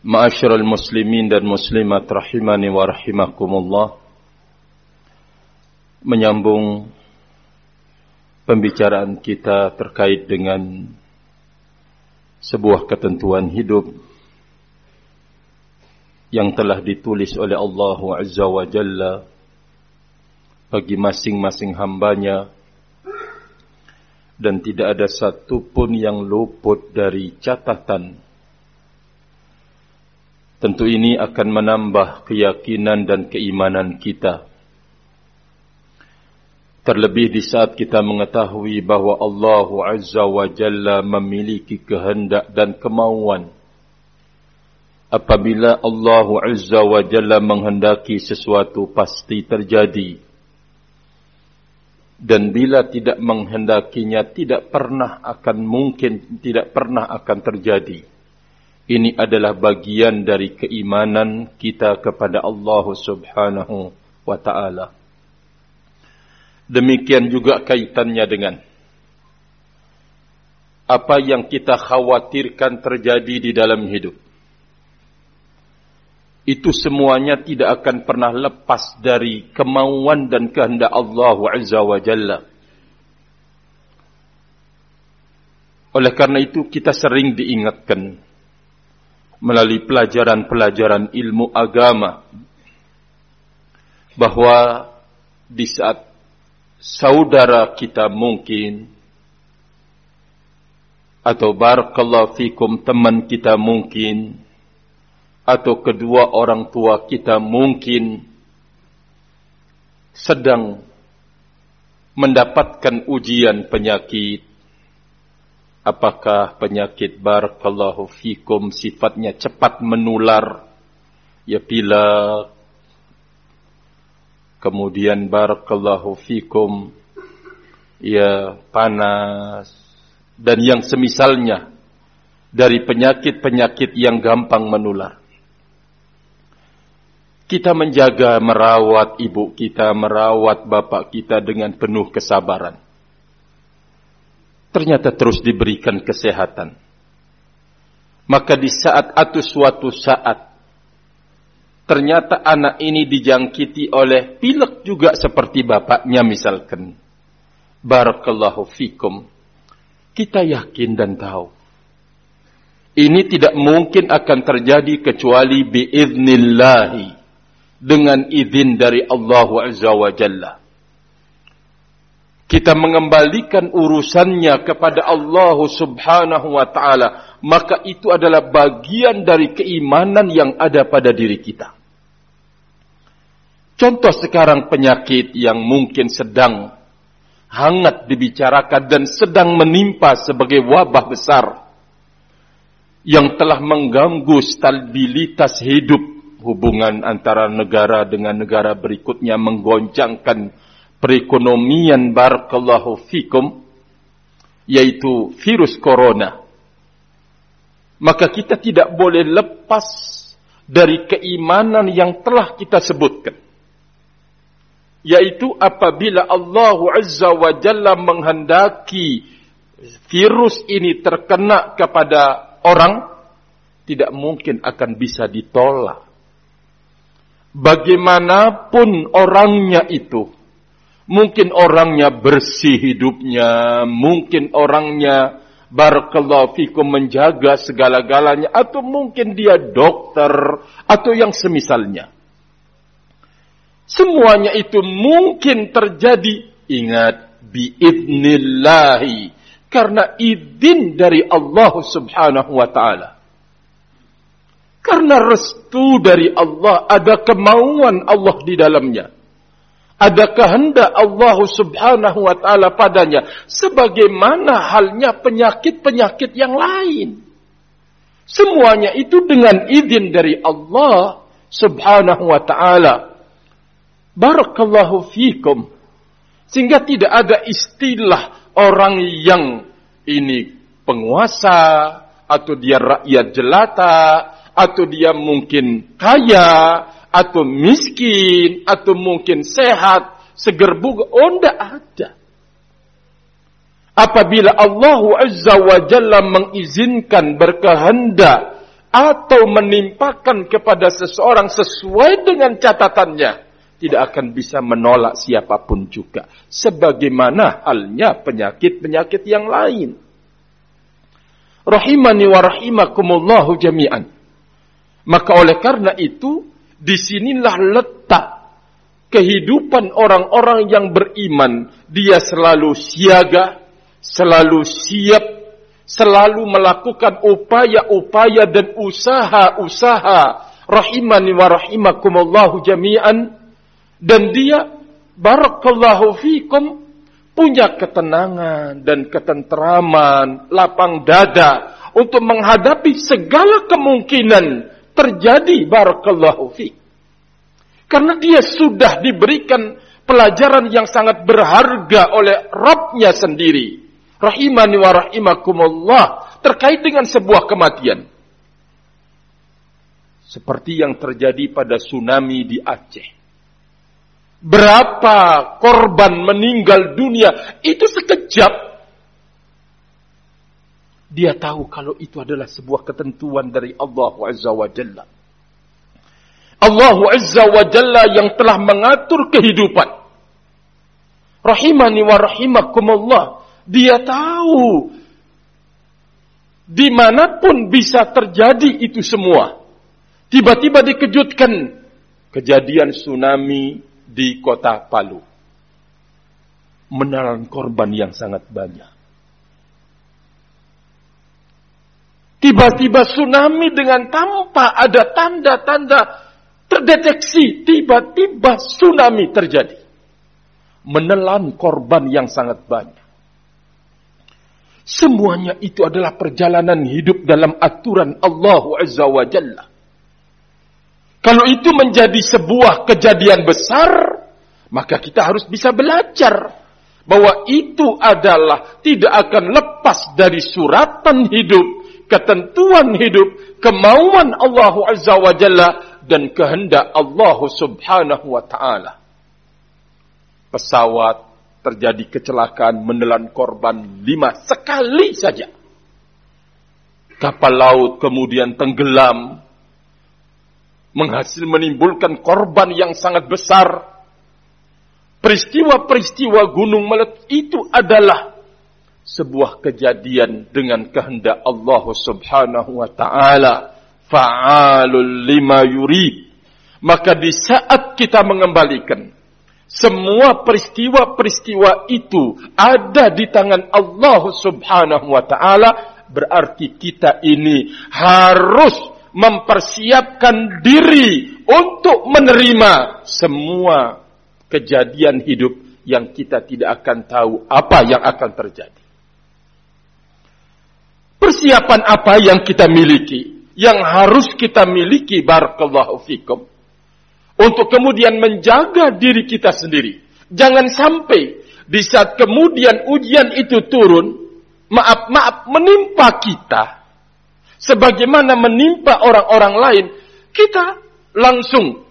Ma'asyiral muslimin dan muslimat rahimani wa rahimakumullah. Menyambung pembicaraan kita terkait dengan sebuah ketentuan hidup yang telah ditulis oleh Allah Azza wa Jalla bagi masing-masing hambanya dan tidak ada satu pun yang luput dari catatan Tentu ini akan menambah keyakinan dan keimanan kita. Terlebih di saat kita mengetahui bahwa Allah Azza wa Jalla memiliki kehendak dan kemauan. Apabila Allah Azza wa Jalla menghendaki sesuatu pasti terjadi. Dan bila tidak menghendakinya tidak pernah akan mungkin tidak pernah akan terjadi. Ini adalah bagian dari keimanan kita kepada Allah Subhanahu wa taala. Demikian juga kaitannya dengan apa yang kita khawatirkan terjadi di dalam hidup. Itu semuanya tidak akan pernah lepas dari kemauan dan kehendak Allah Azza wa Jalla. Oleh karena itu kita sering diingatkan melalui pelajaran-pelajaran ilmu agama bahwa di saat saudara kita mungkin atau barakallahu fikum teman kita mungkin atau kedua orang tua kita mungkin sedang mendapatkan ujian penyakit Apakah penyakit barakallahu fikum sifatnya cepat menular? Ya pilek. Kemudian barakallahu fikum ya panas dan yang semisalnya dari penyakit-penyakit yang gampang menular. Kita menjaga merawat ibu kita, merawat bapak kita dengan penuh kesabaran ternyata terus diberikan kesehatan. Maka di saat atau suatu saat ternyata anak ini dijangkiti oleh pilek juga seperti bapaknya misalkan. Barakallahu fikum. Kita yakin dan tahu. Ini tidak mungkin akan terjadi kecuali biiznillahi. Dengan izin dari Allah Azza wa Jalla kita mengembalikan urusannya kepada Allah Subhanahu wa taala, maka itu adalah bagian dari keimanan yang ada pada diri kita. Contoh sekarang penyakit yang mungkin sedang hangat dibicarakan dan sedang menimpa sebagai wabah besar. Yang telah mengganggu stabilitas hidup. Hubungan antara negara dengan negara berikutnya menggoncangkan perekonomian barakallahu fikum yaitu virus corona. Maka kita tidak boleh lepas dari keimanan yang telah kita sebutkan. Yaitu apabila Allah Azza wa Jalla menghendaki virus ini terkena kepada orang tidak mungkin akan bisa ditolak. Bagaimanapun orangnya itu Mungkin orangnya bersih hidupnya, mungkin orangnya barakallahu fikum menjaga segala-galanya atau mungkin dia dokter atau yang semisalnya. Semuanya itu mungkin terjadi ingat biidnillahi karena izin dari Allah Subhanahu wa taala. Karena restu dari Allah ada kemauan Allah di dalamnya ada kehendak Allah Subhanahu wa taala padanya sebagaimana halnya penyakit-penyakit yang lain. Semuanya itu dengan izin dari Allah Subhanahu wa taala. Barakallahu. Sehingga tidak ada istilah orang yang ini penguasa atau dia rakyat jelata atau dia mungkin kaya atau miskin, atau mungkin sehat, seger buga. Oh, tidak ada. Apabila Allah Azza wa Jalla mengizinkan berkehendak atau menimpakan kepada seseorang sesuai dengan catatannya tidak akan bisa menolak siapa pun juga sebagaimana halnya penyakit-penyakit yang lain rahimani wa rahimakumullahu jami'an maka oleh karena itu di sinilah letak kehidupan orang-orang yang beriman. Dia selalu siaga selalu siap selalu melakukan upaya-upaya dan usaha-usaha. Rahimani wa rahimakumullahu jami'an. Dan dia barakallahu fikum punya ketenangan dan ketenteraman lapang dada untuk menghadapi segala kemungkinan terjadi barakallahu fik karena dia sudah diberikan pelajaran yang sangat berharga oleh Rabbnya sendiri rahimani wa rahimakumullah terkait dengan sebuah kematian. Seperti yang terjadi pada tsunami di Aceh. Berapa korban meninggal dunia itu sekejap. Dia tahu kalau itu adalah sebuah ketentuan dari Allah Azza wa Jalla. Allah Azza wa Jalla yang telah mengatur kehidupan. Rahimani wa rahimakumullah dia tahu di mana pun bisa terjadi itu semua. Tiba-tiba dikejutkan kejadian tsunami di kota Palu. Menelan korban yang sangat banyak. Tiba-tiba tsunami dengan tanpa ada tanda-tanda terdeteksi. Tiba-tiba tsunami terjadi. Menelan korban yang sangat banyak. Semuanya itu adalah perjalanan hidup dalam aturan Allah Azza wa Jalla. Kalau itu menjadi sebuah kejadian besar, maka kita harus bisa belajar bahwa itu adalah tidak akan lepas dari suratan hidup, ketentuan hidup, kemauan Allah Azza wa Jalla dan kehendak Allah Subhanahu wa taala. Pesawat terjadi kecelakaan menelan korban lima sekali saja. Kapal laut kemudian tenggelam, menghasil menimbulkan korban yang sangat besar. Peristiwa-peristiwa gunung meletus itu adalah sebuah kejadian dengan kehendak Allah Subhanahu wa taala. Fa'alul lima yurid. Maka di saat kita mengembalikan semua peristiwa-peristiwa itu ada di tangan Allah Subhanahu wa taala, berarti kita ini harus mempersiapkan diri untuk menerima semua kejadian hidup yang kita tidak akan tahu apa yang akan terjadi. Persiapan apa yang kita miliki, yang harus kita miliki barakallahu fikum untuk kemudian menjaga diri kita sendiri. Jangan sampai di saat kemudian ujian itu turun, maaf-maaf menimpa kita. Sebagaimana menimpa orang-orang lain, kita langsung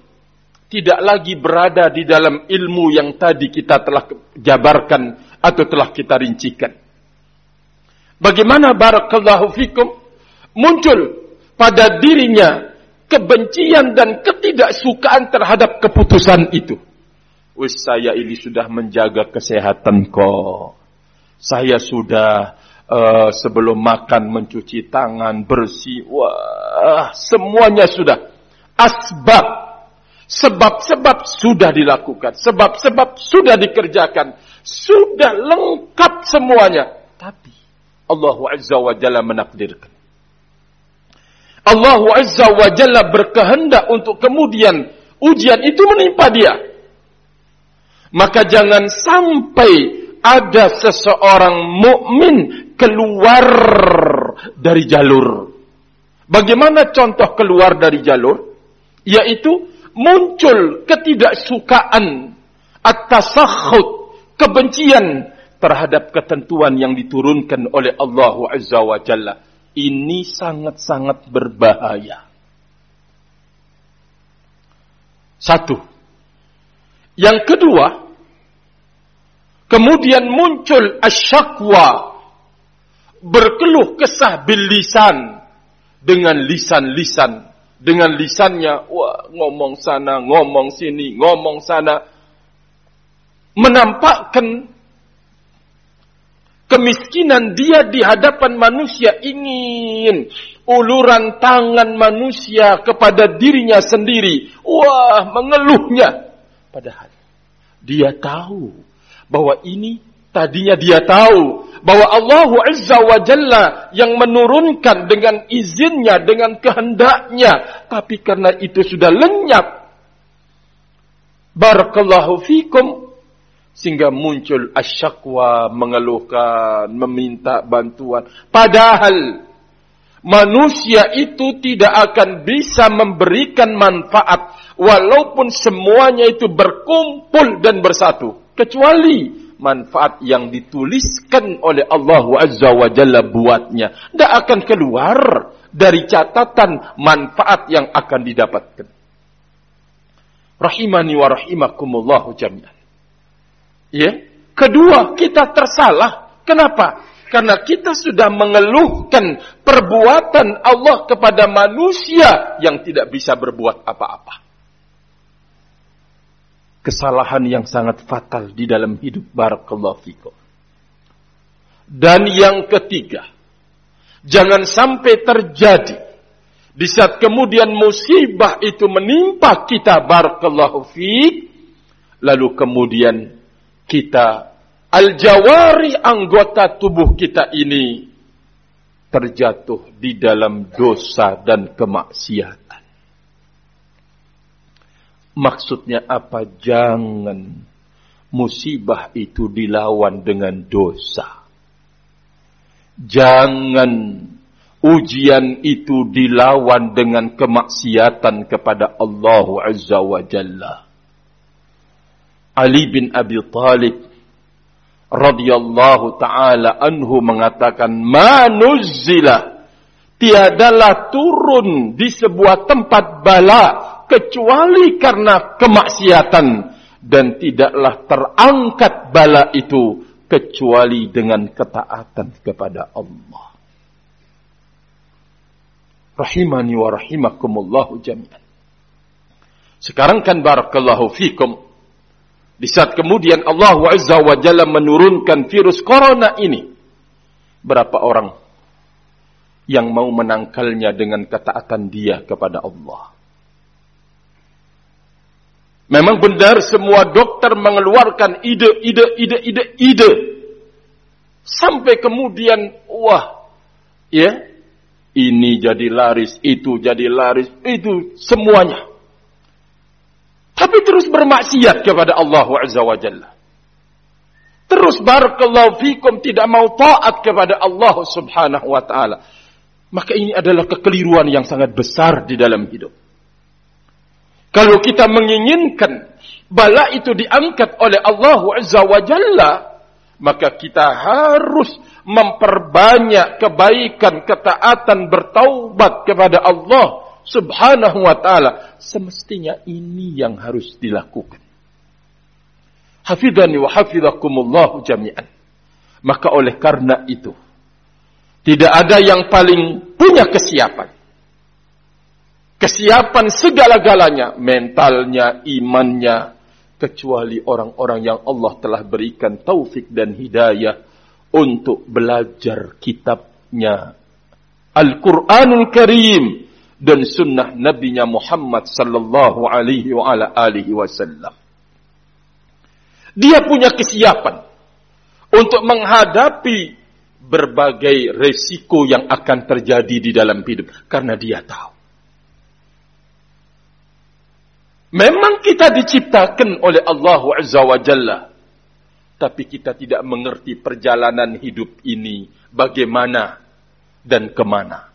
tidak lagi berada di dalam ilmu yang tadi kita telah jabarkan atau telah kita rincikan. Bagaimana barakallahu fikum muncul pada dirinya kebencian dan ketidaksukaan terhadap keputusan itu. Wis saya ini sudah menjaga kesehatan kok. Saya sudah uh, sebelum makan mencuci tangan bersih. Wah, semuanya sudah. Asbab sebab-sebab sudah dilakukan, sebab-sebab sudah dikerjakan, sudah lengkap semuanya. Tapi Allah Azza wa Jalla menakdirkan Allah Azza wa Jalla berkehendak untuk kemudian ujian itu menimpa dia. Maka jangan sampai ada seseorang mukmin keluar dari jalur. Bagaimana contoh keluar dari jalur? Yaitu muncul ketidaksukaan atas kebencian terhadap ketentuan yang diturunkan oleh Allah Azza wa Jalla ini sangat-sangat berbahaya. Satu. Yang kedua, kemudian muncul asyakwa, berkeluh kesah bilisan dengan lisan-lisan dengan lisannya wah ngomong sana ngomong sini ngomong sana menampakkan kemiskinan dia di hadapan manusia ingin uluran tangan manusia kepada dirinya sendiri wah mengeluhnya padahal dia tahu bahwa ini tadinya dia tahu bahwa Allah Azza wa Jalla yang menurunkan dengan izinnya, dengan kehendaknya. Tapi karena itu sudah lenyap. Barakallahu fikum. Sehingga muncul asyakwa, mengeluhkan, meminta bantuan. Padahal manusia itu tidak akan bisa memberikan manfaat. Walaupun semuanya itu berkumpul dan bersatu. Kecuali manfaat yang dituliskan oleh Allah Azza wa Jalla buatnya. Tidak akan keluar dari catatan manfaat yang akan didapatkan. Rahimani wa rahimakumullahu jami'an. Ya. Kedua, kita tersalah. Kenapa? Karena kita sudah mengeluhkan perbuatan Allah kepada manusia yang tidak bisa berbuat apa-apa kesalahan yang sangat fatal di dalam hidup barakallahu fikum. Dan yang ketiga, jangan sampai terjadi di saat kemudian musibah itu menimpa kita barakallahu fik, lalu kemudian kita al-jawari anggota tubuh kita ini terjatuh di dalam dosa dan kemaksiatan. Maksudnya apa? Jangan musibah itu dilawan dengan dosa. Jangan ujian itu dilawan dengan kemaksiatan kepada Allah Azza wa Jalla. Ali bin Abi Talib radhiyallahu taala anhu mengatakan manuzzila tiadalah turun di sebuah tempat bala kecuali karena kemaksiatan dan tidaklah terangkat bala itu kecuali dengan ketaatan kepada Allah. Rahimani wa rahimakumullahu jami'an. Sekarang kan barakallahu fikum. Di saat kemudian Allah Azza wa Jalla menurunkan virus corona ini. Berapa orang yang mau menangkalnya dengan ketaatan dia kepada Allah. Memang benar semua dokter mengeluarkan ide, ide, ide, ide, ide. Sampai kemudian, wah, ya, ini jadi laris, itu jadi laris, itu semuanya. Tapi terus bermaksiat kepada Allah Azza wa Jalla. Terus barakallahu fikum tidak mau taat kepada Allah Subhanahu wa taala. Maka ini adalah kekeliruan yang sangat besar di dalam hidup. Kalau kita menginginkan bala itu diangkat oleh Allah Azza wa Jalla, maka kita harus memperbanyak kebaikan, ketaatan, bertaubat kepada Allah Subhanahu wa taala. Semestinya ini yang harus dilakukan. Hafidhani wa hafidhakumullah jami'an. Maka oleh karena itu, tidak ada yang paling punya kesiapan kesiapan segala-galanya, mentalnya, imannya, kecuali orang-orang yang Allah telah berikan taufik dan hidayah untuk belajar kitabnya Al-Quranul Karim dan sunnah Nabi Muhammad sallallahu alaihi wa ala alihi wasallam. Dia punya kesiapan untuk menghadapi berbagai resiko yang akan terjadi di dalam hidup karena dia tahu Memang kita diciptakan oleh Allah Azza wa Jalla. Tapi kita tidak mengerti perjalanan hidup ini bagaimana dan ke mana.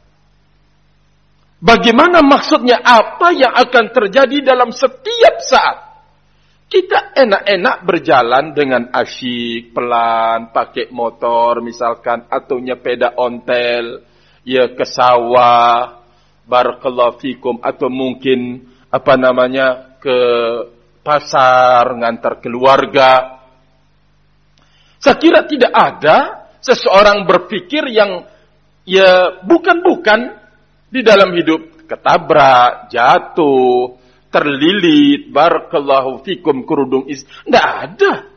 Bagaimana maksudnya apa yang akan terjadi dalam setiap saat. Kita enak-enak berjalan dengan asyik, pelan, pakai motor misalkan, atau nyepeda ontel, ya ke sawah, barakallahu fikum, atau mungkin apa namanya ke pasar, ngantar keluarga. Saya kira tidak ada seseorang berpikir yang ya bukan-bukan Di dalam hidup ketabrak, jatuh, terlilit, barakallahu fikum kerudung is. Tidak ada.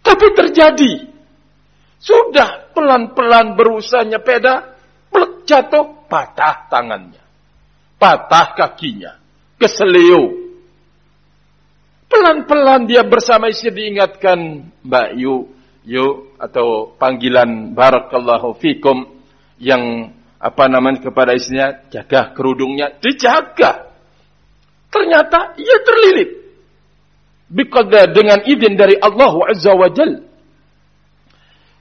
Tapi terjadi. Sudah pelan-pelan berusaha nyepeda, plek jatuh, patah tangannya. Patah kakinya. Keselio. Pelan-pelan dia bersama istri diingatkan, Mbak Yu, Yu, atau panggilan Barakallahu Fikum, yang apa namanya kepada istrinya, jaga kerudungnya, dijaga. Ternyata ia terlilit. Bikada dengan izin dari Allah Azza wa Jal.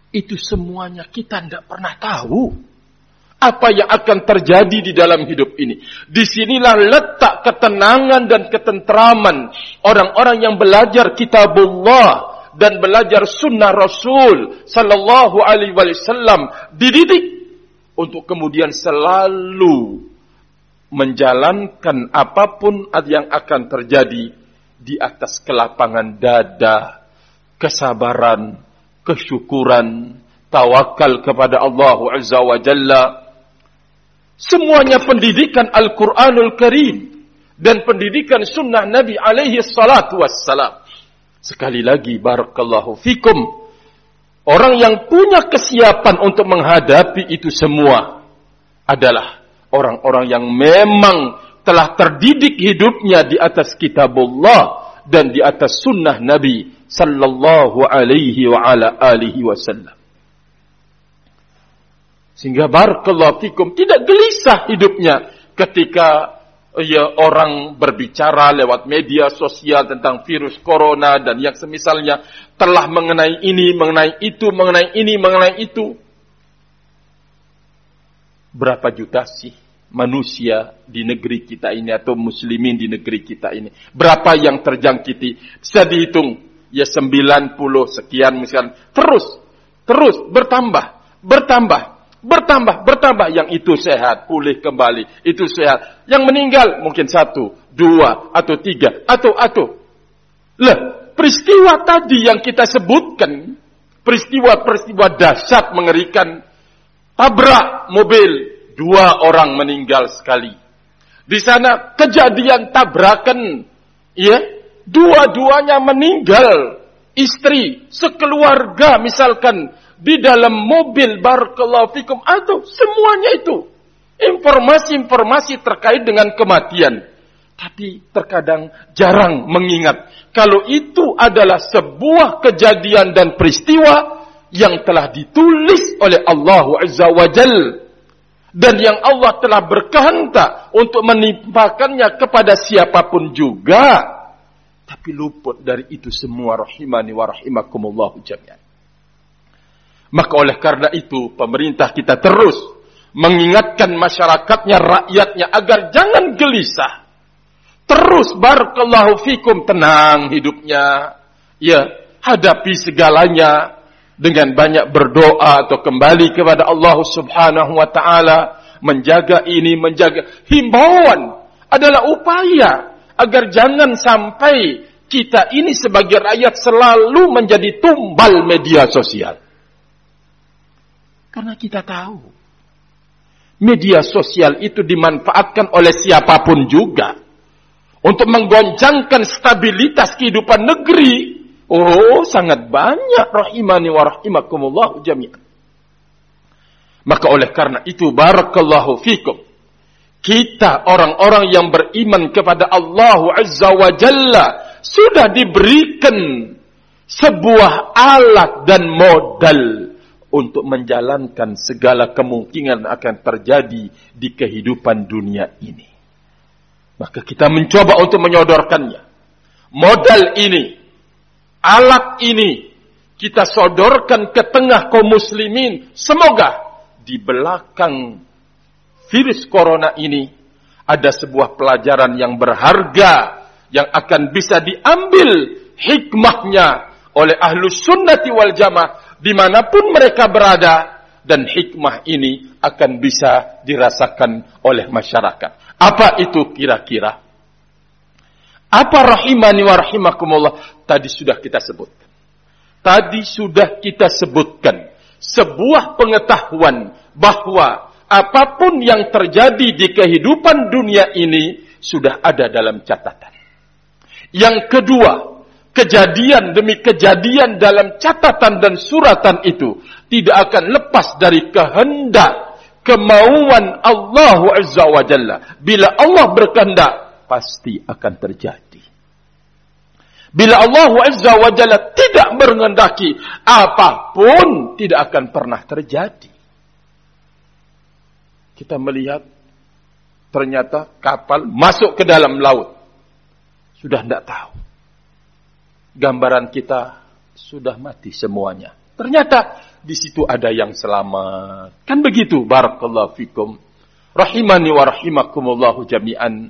Itu semuanya kita tidak pernah tahu. Apa yang akan terjadi di dalam hidup ini. Di sinilah letak ketenangan dan ketentraman. Orang-orang yang belajar kitabullah. Dan belajar sunnah Rasul Sallallahu alaihi wasallam. Dididik. Untuk kemudian selalu menjalankan apa pun yang akan terjadi di atas kelapangan dada, kesabaran, kesyukuran, tawakal kepada Allah Azza wa Jalla. Semuanya pendidikan Al-Quranul Karim dan pendidikan sunnah Nabi alaihi salatu wassalam. Sekali lagi, barakallahu fikum. Orang yang punya kesiapan untuk menghadapi itu semua adalah orang-orang yang memang telah terdidik hidupnya di atas kitabullah dan di atas sunnah Nabi sallallahu alaihi wa ala alihi wasallam. Sehingga barakallahu fikum tidak gelisah hidupnya ketika ya orang berbicara lewat media sosial tentang virus corona dan yang semisalnya telah mengenai ini, mengenai itu, mengenai ini, mengenai itu. Berapa juta sih manusia di negeri kita ini atau muslimin di negeri kita ini. Berapa yang terjangkiti? Bisa dihitung. Ya 90 sekian misalkan. Terus, terus bertambah, bertambah, bertambah, bertambah. Yang itu sehat, pulih kembali. Itu sehat. Yang meninggal mungkin satu, dua, atau tiga, atau, atau. Lah, peristiwa tadi yang kita sebutkan, peristiwa-peristiwa dahsyat mengerikan, tabrak mobil, dua orang meninggal sekali. Di sana kejadian tabrakan, ya, dua-duanya meninggal. Istri, sekeluarga misalkan di dalam mobil barakallahu fikum atau semuanya itu. Informasi-informasi terkait dengan kematian. Tapi terkadang jarang mengingat kalau itu adalah sebuah kejadian dan peristiwa yang telah ditulis oleh Allah Azza wa Jalla dan yang Allah telah berkehendak untuk menimpakannya kepada siapa pun juga. Tapi luput dari itu semua rahimani wa rahimakumullah jami'an maka oleh karena itu pemerintah kita terus mengingatkan masyarakatnya rakyatnya agar jangan gelisah. Terus barakallahu fikum tenang hidupnya. Ya hadapi segalanya dengan banyak berdoa atau kembali kepada Allah Subhanahu wa taala, menjaga ini, menjaga. Himbauan adalah upaya agar jangan sampai kita ini sebagai rakyat selalu menjadi tumbal media sosial. Karena kita tahu media sosial itu dimanfaatkan oleh siapa pun juga untuk menggoncangkan stabilitas kehidupan negeri Oh, sangat banyak rahimani wa rahimakumullah jami'an. Maka oleh karena itu barakallahu fikum. Kita orang-orang yang beriman kepada Allah Azza wa Jalla sudah diberikan sebuah alat dan modal untuk menjalankan segala kemungkinan akan terjadi di kehidupan dunia ini. Maka kita mencoba untuk menyodorkannya. Modal ini alat ini kita sodorkan ke tengah kaum muslimin. Semoga di belakang virus corona ini ada sebuah pelajaran yang berharga yang akan bisa diambil hikmahnya oleh ahlu sunnati wal jamaah di mana pun mereka berada dan hikmah ini akan bisa dirasakan oleh masyarakat. Apa itu kira-kira? Apa rahimani wa rahimakumullah? Tadi sudah kita sebutkan. Tadi sudah kita sebutkan. Sebuah pengetahuan bahwa apa pun yang terjadi di kehidupan dunia ini sudah ada dalam catatan. Yang kedua, kejadian demi kejadian dalam catatan dan suratan itu tidak akan lepas dari kehendak kemauan Allah Azza wa Jalla. Bila Allah berkehendak, pasti akan terjadi. Bila Allah Azza wa Jalla tidak berkehendaki, apa pun tidak akan pernah terjadi. Kita melihat ternyata kapal masuk ke dalam laut. Sudah tidak tahu. Gambaran kita sudah mati semuanya. Ternyata di situ ada yang selamat. Kan begitu, barakallahu fikum. Rahimani wa rahimakumullahu jami'an.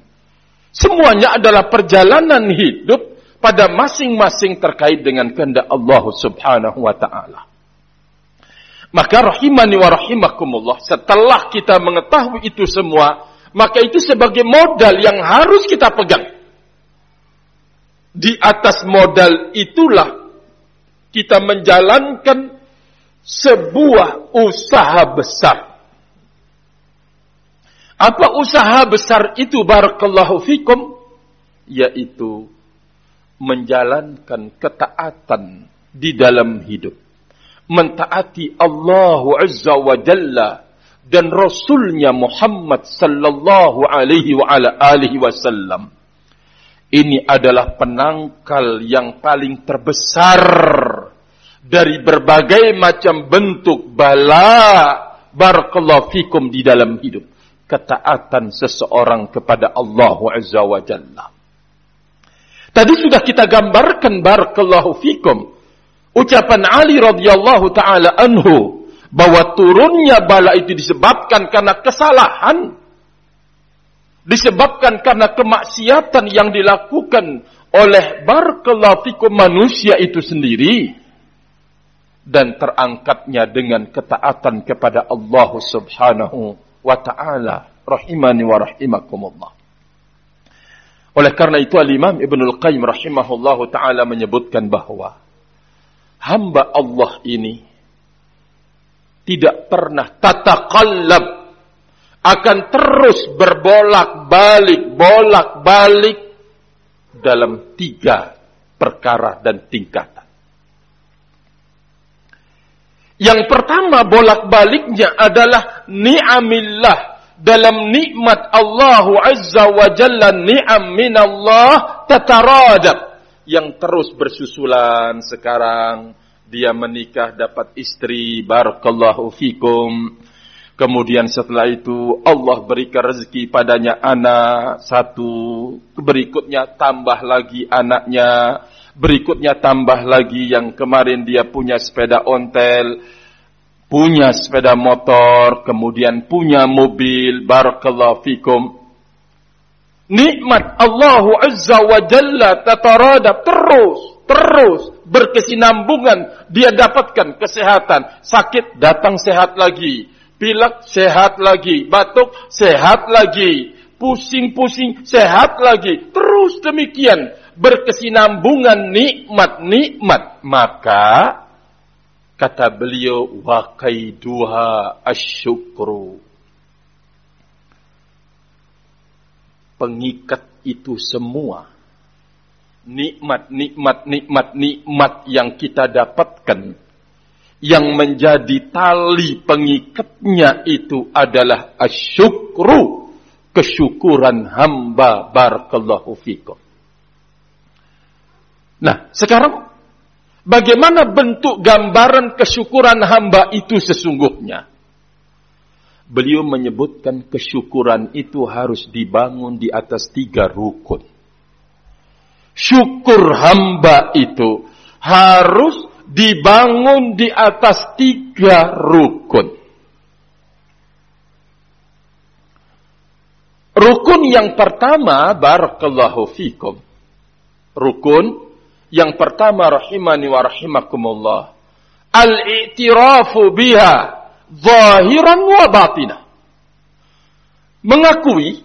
Semuanya adalah perjalanan hidup pada masing-masing terkait dengan kehendak Allah Subhanahu wa taala. Maka rahimani wa rahimakumullah, setelah kita mengetahui itu semua, maka itu sebagai modal yang harus kita pegang. Di atas modal itulah kita menjalankan sebuah usaha besar. Apa usaha besar itu barakallahu fikum? Yaitu menjalankan ketaatan di dalam hidup. Mentaati Allah Azza wa Jalla dan Rasulnya Muhammad sallallahu alaihi wa ala alihi wasallam. Ini adalah penangkal yang paling terbesar dari berbagai macam bentuk bala barakallahu fikum di dalam hidup ketaatan seseorang kepada Allah Azza wa Jalla. Tadi sudah kita gambarkan barakallahu fikum ucapan Ali radhiyallahu taala anhu bahwa turunnya bala itu disebabkan karena kesalahan disebabkan karena kemaksiatan yang dilakukan oleh barakallahu fikum manusia itu sendiri dan terangkatnya dengan ketaatan kepada Allah Subhanahu wa taala rahimani wa rahimakumullah. Oleh karena itu Al-Imam Ibnul Qayyim rahimahullahu taala menyebutkan bahwa hamba Allah ini tidak pernah tatakallab akan terus berbolak-balik bolak-balik dalam tiga perkara dan tingkat. Yang pertama bolak-baliknya adalah ni'amillah. Dalam nikmat Allah Azza wa Jalla ni'am minallah tataradab. Yang terus bersusulan sekarang. Dia menikah dapat istri. Barakallahu fikum. Kemudian setelah itu Allah berikan rezeki padanya anak satu. Berikutnya tambah lagi anaknya Berikutnya tambah lagi yang kemarin dia punya sepeda ontel, punya sepeda motor, kemudian punya mobil, barakallahu fikum. Nikmat Allah Azza wa Jalla terus, terus berkesinambungan. Dia dapatkan kesehatan, sakit datang sehat lagi, pilek sehat lagi, batuk sehat lagi, pusing-pusing sehat lagi. Terus demikian. Berkesinambungan nikmat-nikmat. Maka kata beliau wa kaiduha asyukru. Pengikat itu semua. Nikmat nikmat nikmat nikmat yang kita dapatkan yang menjadi tali pengikatnya itu adalah asyukru kesyukuran hamba barakallahu fikum Nah, sekarang bagaimana bentuk gambaran kesyukuran hamba itu sesungguhnya? Beliau menyebutkan kesyukuran itu harus dibangun di atas tiga rukun. Syukur hamba itu harus dibangun di atas tiga rukun. Rukun yang pertama, barakallahu fikum. Rukun yang pertama rahimani wa rahimakumullah. Al-i'tirafu biha zahiran wa batinah. Mengakui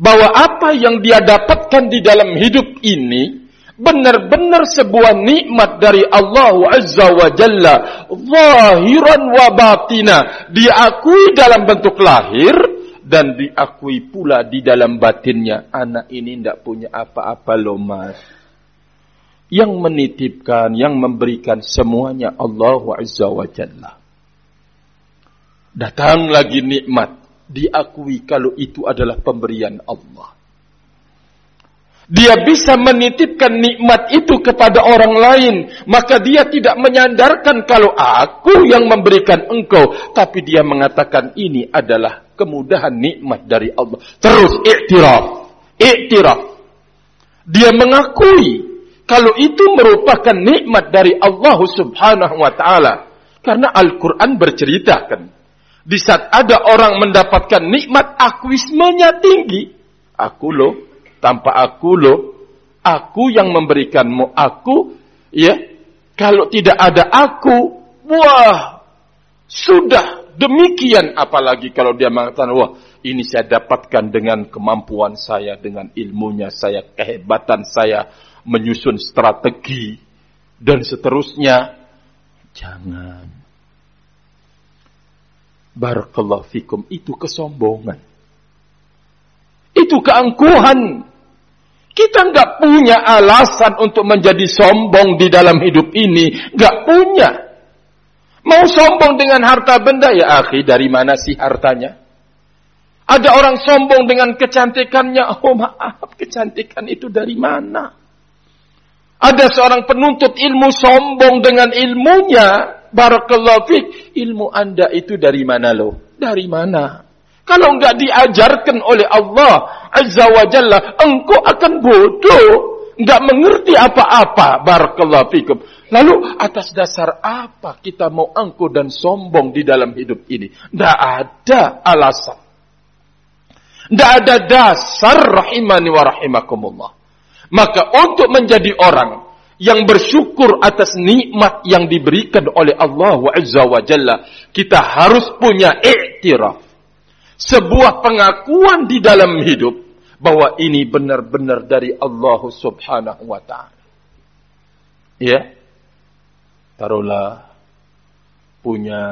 bahwa apa yang dia dapatkan di dalam hidup ini benar-benar sebuah nikmat dari Allah Azza wa Jalla. Zahiran wa batina. Diakui dalam bentuk lahir dan diakui pula di dalam batinnya. Anak ini tidak punya apa-apa loh mas. Yang menitipkan yang memberikan semuanya Allah Azza wa Jalla. Datang lagi nikmat. Diakui kalau itu adalah pemberian Allah dia bisa menitipkan nikmat itu kepada orang lain, maka dia tidak menyandarkan kalau aku yang memberikan engkau, tapi dia mengatakan ini adalah kemudahan nikmat dari Allah. Terus iktiraf, iktiraf. Dia mengakui kalau itu merupakan nikmat dari Allah Subhanahu wa taala. Karena Al-Qur'an berceritakan di saat ada orang mendapatkan nikmat akuismenya tinggi, aku loh tanpa aku loh. Aku yang memberikanmu. Aku, ya. Kalau tidak ada aku, wah, sudah demikian. Apalagi kalau dia mengatakan, wah, ini saya dapatkan dengan kemampuan saya, dengan ilmunya saya, kehebatan saya, menyusun strategi, dan seterusnya. Jangan. Barakallahu fikum. Itu kesombongan. Itu keangkuhan. Kita nggak punya alasan untuk menjadi sombong di dalam hidup ini. Nggak punya. Mau sombong dengan harta benda ya akhi, dari mana sih hartanya? Ada orang sombong dengan kecantikannya. Oh maaf, kecantikan itu dari mana? Ada seorang penuntut ilmu sombong dengan ilmunya. Barakallahu fiqh. Ilmu anda itu dari mana loh? Dari mana? Kalau enggak diajarkan oleh Allah Azza wa Jalla, engkau akan bodoh. Enggak mengerti apa-apa. Barakallahu fikum. Lalu atas dasar apa kita mau angkuh dan sombong di dalam hidup ini? Tidak ada alasan. Tidak ada dasar rahimani wa rahimakumullah. Maka untuk menjadi orang yang bersyukur atas nikmat yang diberikan oleh Allah Azza wa Jalla, kita harus punya iktiraf sebuah pengakuan di dalam hidup bahwa ini benar-benar dari Allah Subhanahu wa taala. Ya. Taruhlah punya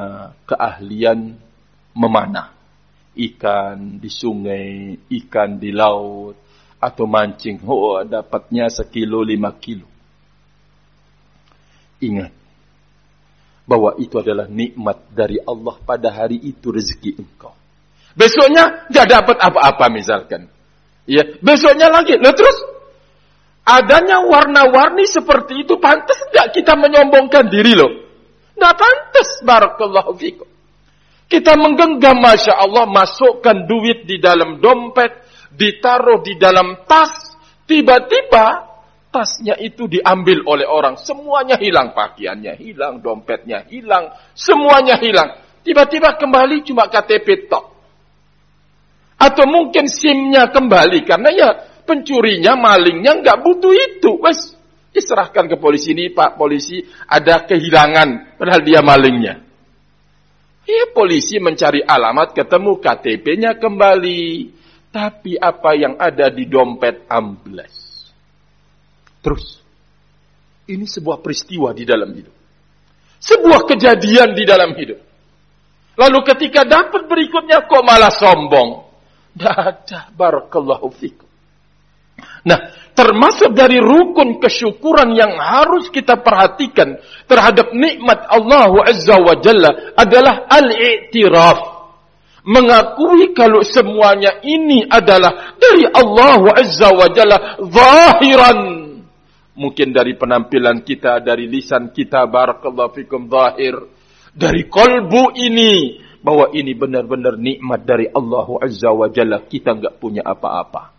keahlian memanah ikan di sungai, ikan di laut atau mancing. Oh, dapatnya sekilo lima kilo. Ingat bahwa itu adalah nikmat dari Allah pada hari itu rezeki engkau. Besoknya nggak dapat apa-apa misalkan. Ya, besoknya lagi. Nah terus adanya warna-warni seperti itu pantas nggak kita menyombongkan diri loh? Nggak pantas, barakallahu fikum. Kita menggenggam Masya Allah, masukkan duit di dalam dompet, ditaruh di dalam tas, tiba-tiba tasnya itu diambil oleh orang. Semuanya hilang, pakaiannya hilang, dompetnya hilang, semuanya hilang. Tiba-tiba kembali cuma KTP tok. Atau mungkin SIM-nya kembali karena ya pencurinya, malingnya nggak butuh itu. Wes, diserahkan ke polisi ini, Pak polisi ada kehilangan padahal dia malingnya. Ya polisi mencari alamat, ketemu KTP-nya kembali. Tapi apa yang ada di dompet ambles. Terus, ini sebuah peristiwa di dalam hidup. Sebuah kejadian di dalam hidup. Lalu ketika dapat berikutnya kok malah sombong. Tidak ada. Barakallahu fikum. Nah, termasuk dari rukun kesyukuran yang harus kita perhatikan terhadap nikmat Allah Azza wa Jalla adalah al-i'tiraf. Mengakui kalau semuanya ini adalah dari Allah Azza wa Jalla zahiran. Mungkin dari penampilan kita, dari lisan kita, barakallahu fikum zahir. Dari kolbu ini, bahwa ini benar-benar nikmat dari Allah Azza wa Jalla. Kita nggak punya apa-apa.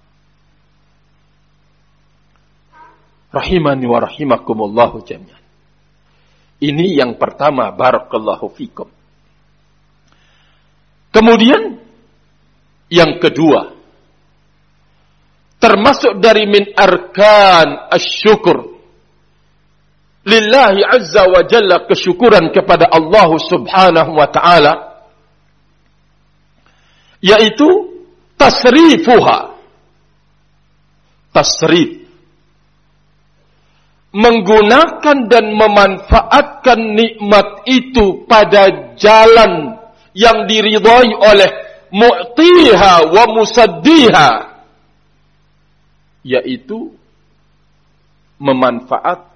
Rahimani wa rahimakumullahu jami'an. Ini yang pertama, barakallahu fikum. Kemudian, yang kedua, termasuk dari min arkan asyukur. Lillahi azza wa jalla kesyukuran kepada Allah subhanahu wa ta'ala yaitu tasrifuha. Tasrif. Menggunakan dan memanfaatkan nikmat itu pada jalan yang diridhai oleh mu'tiha wa musaddiha. Yaitu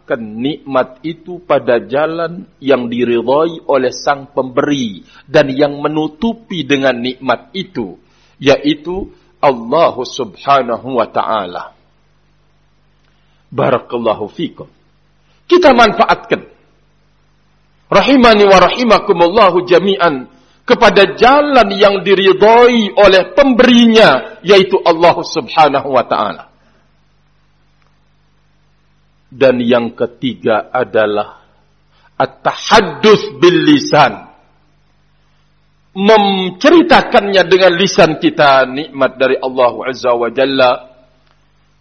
memanfaatkan nikmat itu pada jalan yang diridhai oleh sang pemberi dan yang menutupi dengan nikmat itu yaitu Allah Subhanahu wa taala Barakallahu fikum. Kita manfaatkan. Rahimani wa rahimakumullahu jami'an. Kepada jalan yang diridhoi oleh pemberinya. Yaitu Allah subhanahu wa ta'ala. Dan yang ketiga adalah. At-tahaddus bil lisan. Menceritakannya dengan lisan kita. Nikmat dari Allah azza wa jalla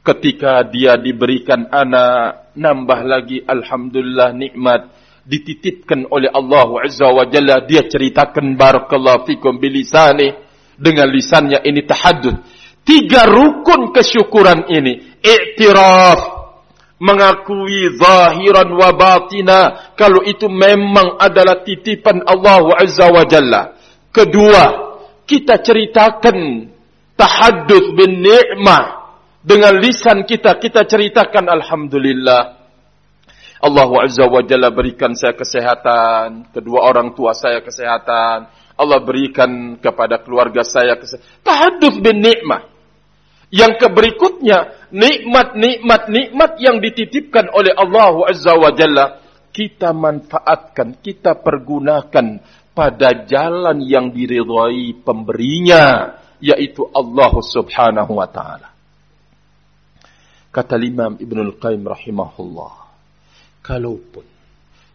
ketika dia diberikan anak nambah lagi alhamdulillah nikmat dititipkan oleh Allah Azza wa Jalla dia ceritakan barakallahu fikum bilisani dengan lisannya ini tahaddud tiga rukun kesyukuran ini i'tiraf mengakui zahiran wa batina kalau itu memang adalah titipan Allah Azza wa Jalla kedua kita ceritakan tahaddud bin ni'mah dengan lisan kita kita ceritakan alhamdulillah Allah Azza wa Jalla berikan saya kesehatan, kedua orang tua saya kesehatan, Allah berikan kepada keluarga saya kesehatan. Tahadduts bin nikmah. Yang keberikutnya, nikmat-nikmat nikmat yang dititipkan oleh Allah Azza wa Jalla kita manfaatkan, kita pergunakan pada jalan yang diridhai pemberinya, yaitu Allah Subhanahu wa taala. Kata Imam Ibnul Qayyim rahimahullah. Kalaupun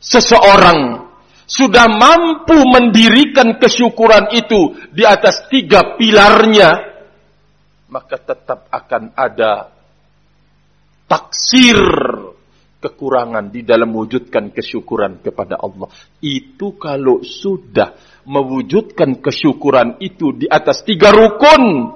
seseorang sudah mampu mendirikan kesyukuran itu di atas tiga pilarnya, maka tetap akan ada taksir kekurangan di dalam mewujudkan kesyukuran kepada Allah. Itu kalau sudah mewujudkan kesyukuran itu di atas tiga rukun,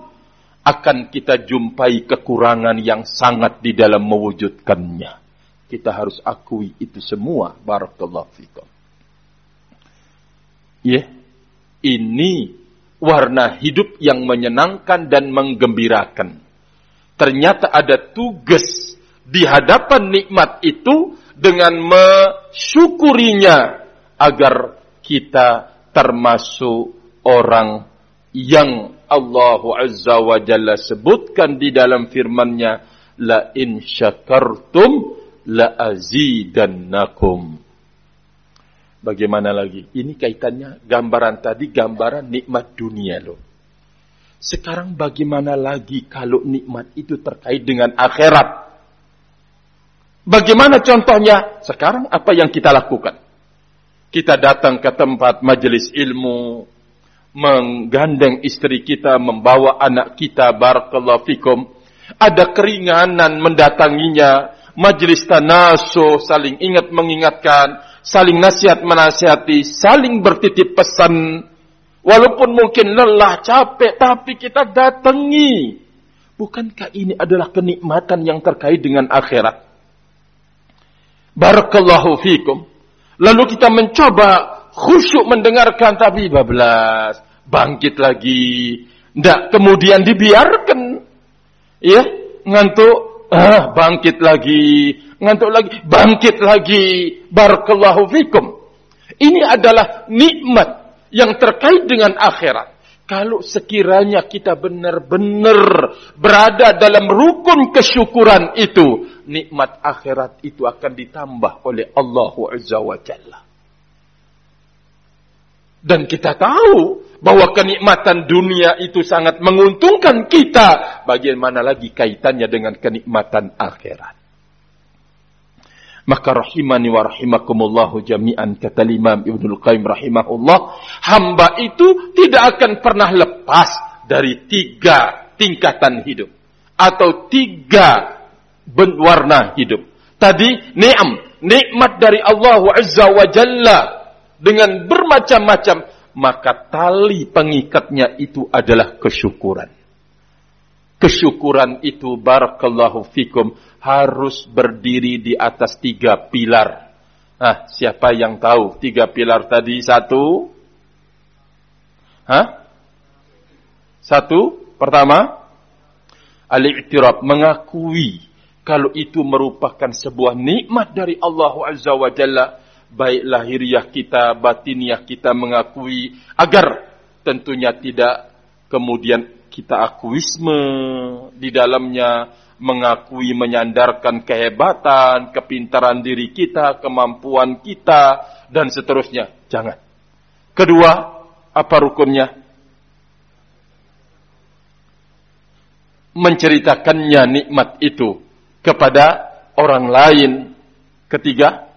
akan kita jumpai kekurangan yang sangat di dalam mewujudkannya. Kita harus akui itu semua. Barakallahu fikum. Ya, yeah. ini warna hidup yang menyenangkan dan menggembirakan. Ternyata ada tugas di hadapan nikmat itu dengan mensyukurinya agar kita termasuk orang yang Allah Azza wa Jalla sebutkan di dalam firman-Nya la in syakartum la azidannakum Bagaimana lagi? Ini kaitannya gambaran tadi gambaran nikmat dunia loh. Sekarang bagaimana lagi kalau nikmat itu terkait dengan akhirat? Bagaimana contohnya? Sekarang apa yang kita lakukan? Kita datang ke tempat majelis ilmu, menggandeng istri kita, membawa anak kita, barakallahu fikum. Ada keringanan mendatanginya, majlis tanaso, saling ingat mengingatkan, saling nasihat menasihati, saling bertitip pesan. Walaupun mungkin lelah, capek, tapi kita datangi. Bukankah ini adalah kenikmatan yang terkait dengan akhirat? Barakallahu fikum. Lalu kita mencoba khusyuk mendengarkan tapi bablas bangkit lagi ndak kemudian dibiarkan ya ngantuk ah bangkit lagi ngantuk lagi bangkit lagi barakallahu fikum ini adalah nikmat yang terkait dengan akhirat kalau sekiranya kita benar-benar berada dalam rukun kesyukuran itu, nikmat akhirat itu akan ditambah oleh Allah Azza wa Jalla. Dan kita tahu bahwa kenikmatan dunia itu sangat menguntungkan kita. Bagaimana lagi kaitannya dengan kenikmatan akhirat. Maka rahimani wa rahimakumullahu jami'an kata Imam Ibnul Qayyim rahimahullah. Hamba itu tidak akan pernah lepas dari tiga tingkatan hidup. Atau tiga warna hidup. Tadi ni'am. Nikmat dari Allah Azza wa Jalla dengan bermacam-macam, maka tali pengikatnya itu adalah kesyukuran. Kesyukuran itu barakallahu fikum harus berdiri di atas tiga pilar. Ah, siapa yang tahu tiga pilar tadi? Satu? Hah? Satu, pertama, al-i'tiraf, mengakui kalau itu merupakan sebuah nikmat dari Allah Azza wa Jalla, baik lahiriah kita, batiniah kita mengakui agar tentunya tidak kemudian kita akuisme di dalamnya mengakui menyandarkan kehebatan, kepintaran diri kita, kemampuan kita dan seterusnya. Jangan. Kedua, apa rukunnya? Menceritakannya nikmat itu kepada orang lain. Ketiga,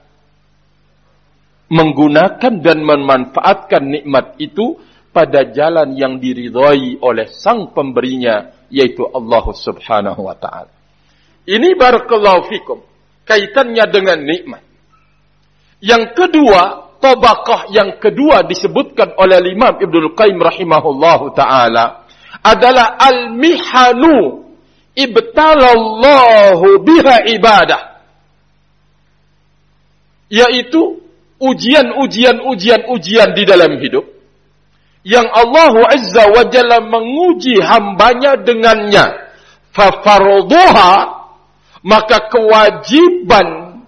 menggunakan dan memanfaatkan nikmat itu pada jalan yang diridhai oleh sang pemberinya yaitu Allah Subhanahu wa taala. Ini barakallahu fikum kaitannya dengan nikmat. Yang kedua, tabaqah yang kedua disebutkan oleh Imam Ibnu Qayyim rahimahullahu taala adalah al-mihanu ibtalallahu biha ibadah. Yaitu ujian-ujian-ujian-ujian di dalam hidup yang Allah Azza wa Jalla menguji hambanya dengannya. Fafarduha maka kewajiban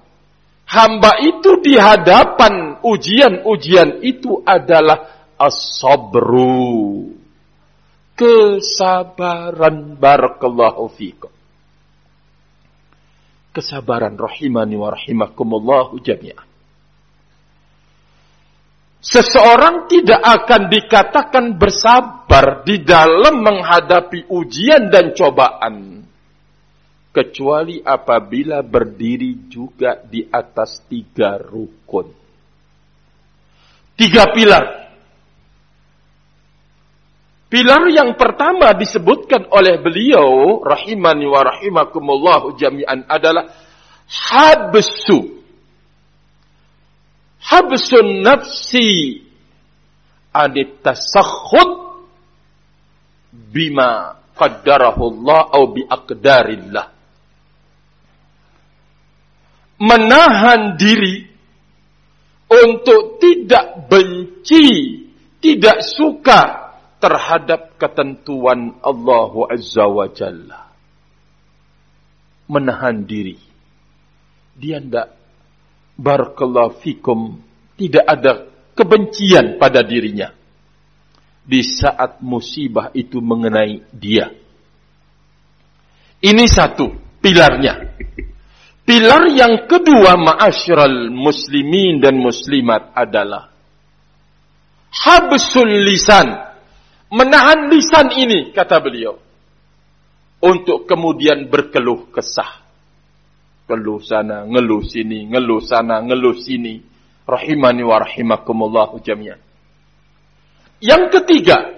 hamba itu di hadapan ujian-ujian itu adalah as-sabru. Kesabaran barakallahu fikum. Kesabaran rahimani wa rahimakumullahu jami'an. Seseorang tidak akan dikatakan bersabar di dalam menghadapi ujian dan cobaan. Kecuali apabila berdiri juga di atas tiga rukun. Tiga pilar. Pilar yang pertama disebutkan oleh beliau, rahimani wa rahimakumullahu jami'an adalah habsu habsun nafsi anit tasakhut bima qaddarahu Allah atau bi aqdarillah. Menahan diri untuk tidak benci, tidak suka terhadap ketentuan Allah Azza wa Jalla. Menahan diri. Dia tidak barakallahu fikum tidak ada kebencian pada dirinya di saat musibah itu mengenai dia. Ini satu pilarnya. Pilar yang kedua ma'asyiral muslimin dan muslimat adalah habsul lisan. Menahan lisan ini kata beliau untuk kemudian berkeluh kesah Keluh sana, ngeluh sini, ngeluh sana, ngeluh sini. Rahimani wa rahimakumullahu jami'an. Yang ketiga,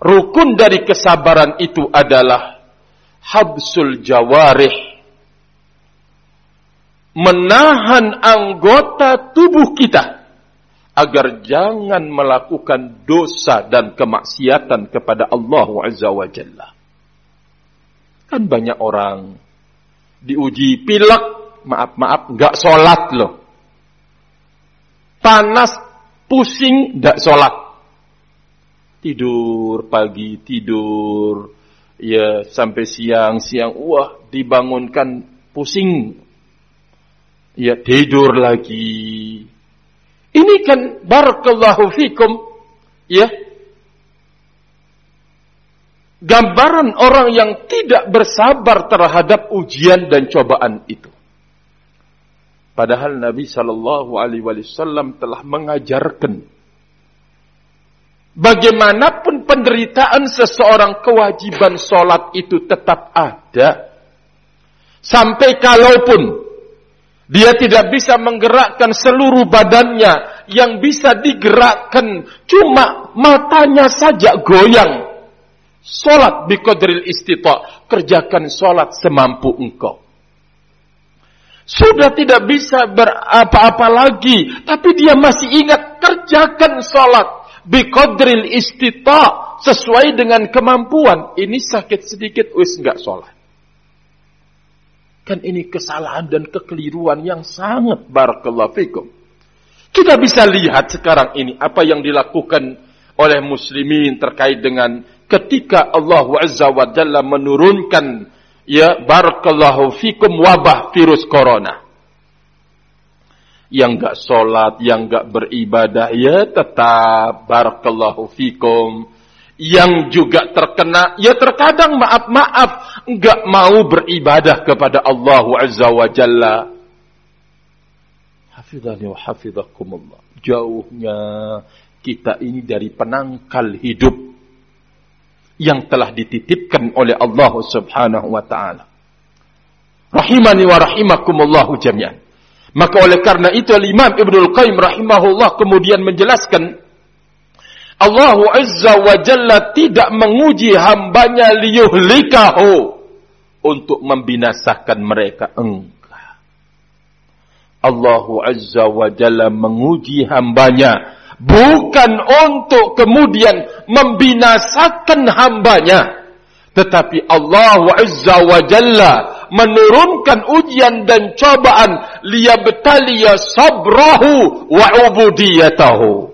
rukun dari kesabaran itu adalah habsul jawarih. Menahan anggota tubuh kita agar jangan melakukan dosa dan kemaksiatan kepada Allah Azza wa Jalla. Kan banyak orang diuji pilek, maaf-maaf, nggak sholat loh. Panas, pusing, nggak sholat. Tidur pagi, tidur, ya sampai siang, siang, wah dibangunkan pusing. Ya tidur lagi. Ini kan barakallahu fikum, ya gambaran orang yang tidak bersabar terhadap ujian dan cobaan itu. Padahal Nabi Shallallahu Alaihi Wasallam telah mengajarkan bagaimanapun penderitaan seseorang kewajiban sholat itu tetap ada. Sampai kalaupun dia tidak bisa menggerakkan seluruh badannya yang bisa digerakkan cuma matanya saja goyang Solat biqadril istita. Kerjakan solat semampu engkau. Sudah tidak bisa berapa-apa lagi. Tapi dia masih ingat kerjakan solat. biqadril istita sesuai dengan kemampuan. Ini sakit sedikit wis enggak sholat. Kan ini kesalahan dan kekeliruan yang sangat barakallahu fikum. Kita bisa lihat sekarang ini apa yang dilakukan oleh muslimin terkait dengan ketika Allah Azza wa Jalla menurunkan ya barakallahu fikum wabah virus corona yang enggak sholat, yang enggak beribadah, ya tetap barakallahu fikum. Yang juga terkena, ya terkadang maaf-maaf, enggak mau beribadah kepada Allah Azza wa Jalla. Hafidhani wa. Jauhnya kita ini dari penangkal hidup yang telah dititipkan oleh Allah Subhanahu wa taala. Rahimani wa rahimakumullahu jami'an. Maka oleh karena itu Imam Ibnul Qayyim rahimahullah kemudian menjelaskan Allah Azza wa Jalla tidak menguji hambanya liyuhlikahu untuk membinasakan mereka enggak. Allah Azza wa Jalla menguji hambanya bukan untuk kemudian membinasakan hambanya tetapi Allah Azza wa Jalla menurunkan ujian dan cobaan liyabtaliya sabrahu wa ubudiyatahu.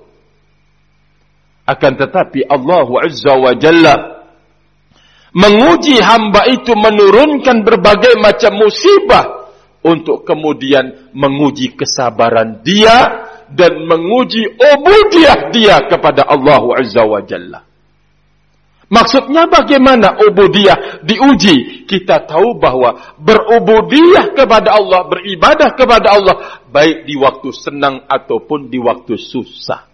Akan tetapi Allah Azza wa Jalla menguji hamba itu menurunkan berbagai macam musibah untuk kemudian menguji kesabaran dia dan menguji ubudiyah dia kepada Allah Azza wa Jalla. Maksudnya bagaimana ubudiyah diuji? Kita tahu bahwa berubudiyah kepada Allah, beribadah kepada Allah, baik di waktu senang ataupun di waktu susah.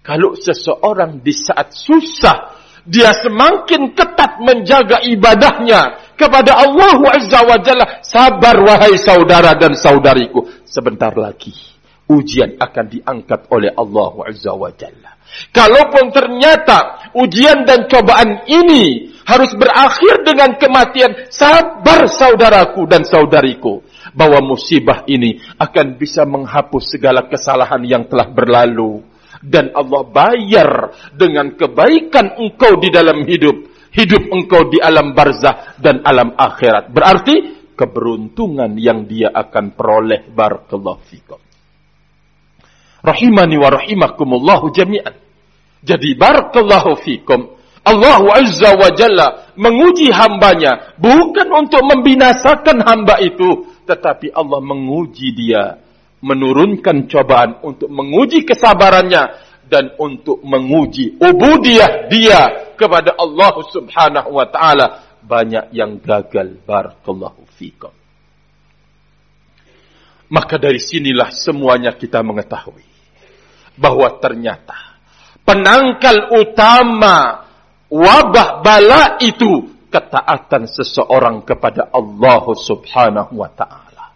Kalau seseorang di saat susah, dia semakin ketat menjaga ibadahnya kepada Allah Azza wa Jalla. Sabar wahai saudara dan saudariku. Sebentar lagi ujian akan diangkat oleh Allah Azza wa Jalla. Kalaupun ternyata ujian dan cobaan ini harus berakhir dengan kematian, sabar saudaraku dan saudariku. Bahwa musibah ini akan bisa menghapus segala kesalahan yang telah berlalu. Dan Allah bayar dengan kebaikan engkau di dalam hidup. Hidup engkau di alam barzah dan alam akhirat. Berarti keberuntungan yang dia akan peroleh. Barakallahu fikum. Rahimani wa rahimakumullahu jami'an. Jadi barakallahu fikum. Allah Azza wa Jalla menguji hambanya. Bukan untuk membinasakan hamba itu. Tetapi Allah menguji dia. Menurunkan cobaan untuk menguji kesabarannya. Dan untuk menguji ubudiyah dia kepada Allah subhanahu wa ta'ala. Banyak yang gagal. Barakallahu fikum. Maka dari sinilah semuanya kita mengetahui bahwa ternyata penangkal utama wabah bala itu ketaatan seseorang kepada Allah Subhanahu wa taala.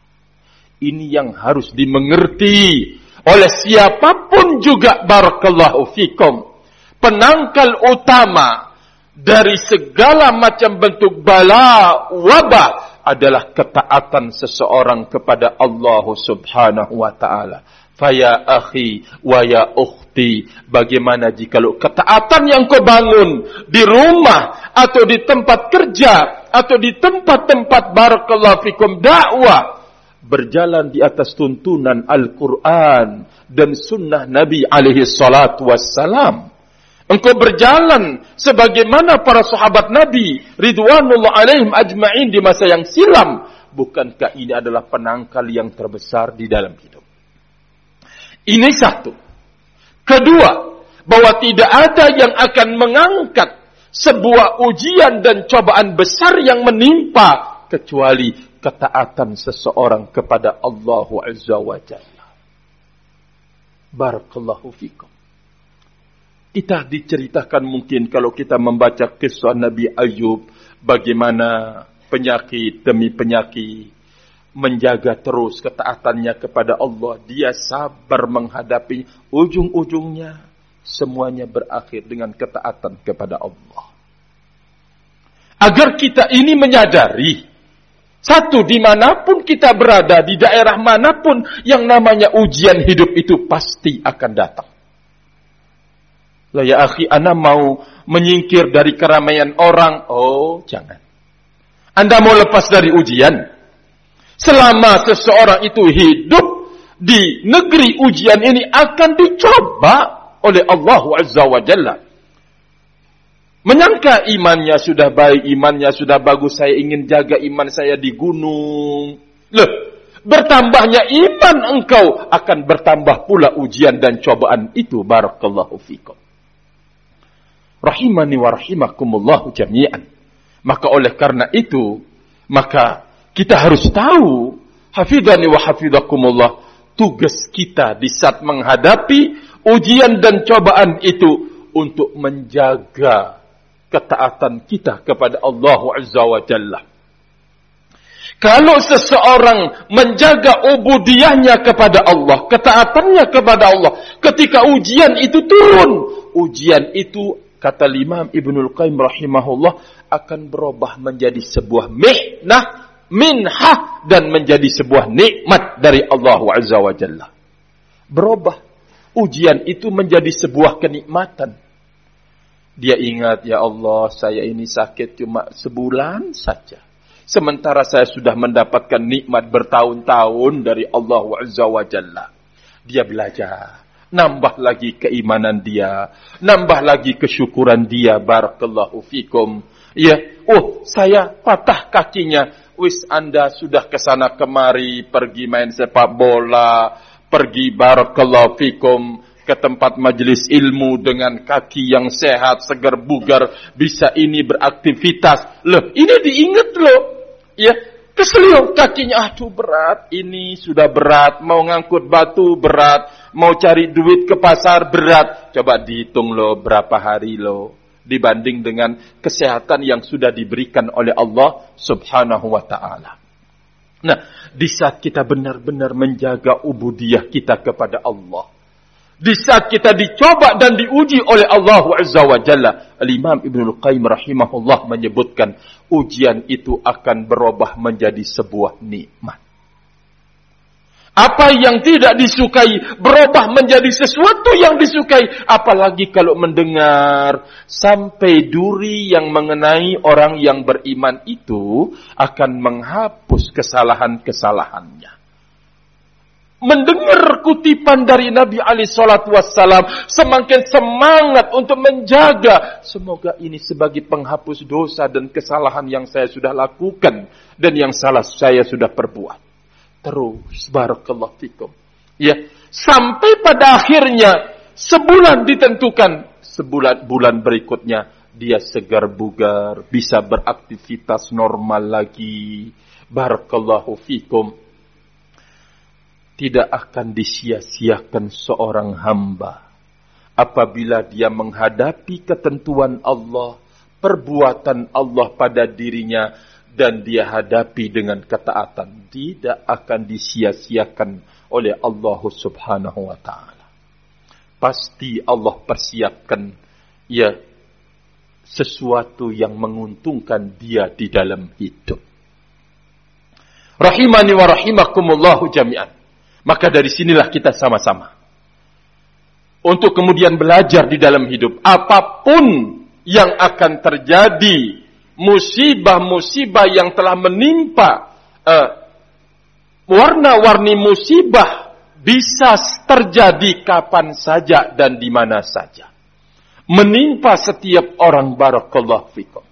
Ini yang harus dimengerti oleh siapa pun juga barakallahu fikum. Penangkal utama dari segala macam bentuk bala wabah adalah ketaatan seseorang kepada Allah Subhanahu wa taala. Faya akhi wa ya ukhti. Bagaimana jika ketaatan yang kau bangun di rumah atau di tempat kerja atau di tempat-tempat barakallahu fikum dakwah berjalan di atas tuntunan Al-Quran dan sunnah Nabi alaihi salatu wassalam. Engkau berjalan sebagaimana para sahabat Nabi ridwanullah alaihim ajma'in di masa yang silam. Bukankah ini adalah penangkal yang terbesar di dalam hidup? Ini satu. Kedua, bahwa tidak ada yang akan mengangkat sebuah ujian dan cobaan besar yang menimpa kecuali ketaatan seseorang kepada Allah Azza wa Jalla. Barakallahu fikum. Kita diceritakan mungkin kalau kita membaca kisah Nabi Ayub bagaimana penyakit demi penyakit menjaga terus ketaatannya kepada Allah. Dia sabar menghadapi ujung-ujungnya. Semuanya berakhir dengan ketaatan kepada Allah. Agar kita ini menyadari. Satu, di mana pun kita berada, di daerah mana pun yang namanya ujian hidup itu pasti akan datang. Lah ya akhi, Anda mau menyingkir dari keramaian orang? Oh, jangan. Anda mau lepas dari ujian? Selama seseorang itu hidup di negeri ujian ini akan dicoba oleh Allah Azza wa Jalla. Menyangka imannya sudah baik, imannya sudah bagus, saya ingin jaga iman saya di gunung. Loh, bertambahnya iman engkau akan bertambah pula ujian dan cobaan itu. Barakallahu fikum rahimani wa rahimakumullahu jami'an. Maka oleh karena itu, maka kita harus tahu hafidhani wa hafidhakumullah tugas kita di saat menghadapi ujian dan cobaan itu untuk menjaga ketaatan kita kepada Allah Azza wa Jalla. Kalau seseorang menjaga ubudiyahnya kepada Allah, ketaatannya kepada Allah, ketika ujian itu turun, ujian itu kata Imam Ibnul Qayyim rahimahullah akan berubah menjadi sebuah mihnah, minhah dan menjadi sebuah nikmat dari Allah Azza wa Jalla. Berubah. Ujian itu menjadi sebuah kenikmatan. Dia ingat, ya Allah, saya ini sakit cuma sebulan saja. Sementara saya sudah mendapatkan nikmat bertahun-tahun dari Allah Azza wa Jalla. Dia belajar nambah lagi keimanan dia, nambah lagi kesyukuran dia. Barakallahu fikum. Ya, oh saya patah kakinya. Wis Anda sudah ke sana kemari, pergi main sepak bola, pergi barakallahu fikum ke tempat majelis ilmu dengan kaki yang sehat, segar bugar, bisa ini beraktivitas. Loh, ini diingat loh. Ya, Keseliuk kakinya, aduh berat, ini sudah berat, mau ngangkut batu berat, mau cari duit ke pasar berat. Coba dihitung lo berapa hari lo dibanding dengan kesehatan yang sudah diberikan oleh Allah subhanahu wa ta'ala. Nah, di saat kita benar-benar menjaga ubudiyah kita kepada Allah, di saat kita dicoba dan diuji oleh Allah Azza wa Jalla. Al-Imam Ibn Qayyim rahimahullah menyebutkan ujian itu akan berubah menjadi sebuah nikmat. Apa yang tidak disukai berubah menjadi sesuatu yang disukai. Apalagi kalau mendengar sampai duri yang mengenai orang yang beriman itu akan menghapus kesalahan-kesalahannya mendengar kutipan dari Nabi Ali Shallallahu Wasallam semakin semangat untuk menjaga. Semoga ini sebagai penghapus dosa dan kesalahan yang saya sudah lakukan dan yang salah saya sudah perbuat. Terus barakallahu fikum. Ya, sampai pada akhirnya sebulan ditentukan, sebulan bulan berikutnya dia segar bugar, bisa beraktivitas normal lagi. Barakallahu fikum tidak akan disia-siakan seorang hamba apabila dia menghadapi ketentuan Allah, perbuatan Allah pada dirinya dan dia hadapi dengan ketaatan tidak akan disia-siakan oleh Allah Subhanahu wa taala. Pasti Allah persiapkan ya sesuatu yang menguntungkan dia di dalam hidup. Rahimani wa rahimakumullahu jami'an. Maka dari sinilah kita sama-sama. Untuk kemudian belajar di dalam hidup. Apa pun yang akan terjadi. Musibah-musibah yang telah menimpa. Uh, Warna-warni musibah. Bisa terjadi kapan saja dan di mana saja. Menimpa setiap orang barakallahu fikum.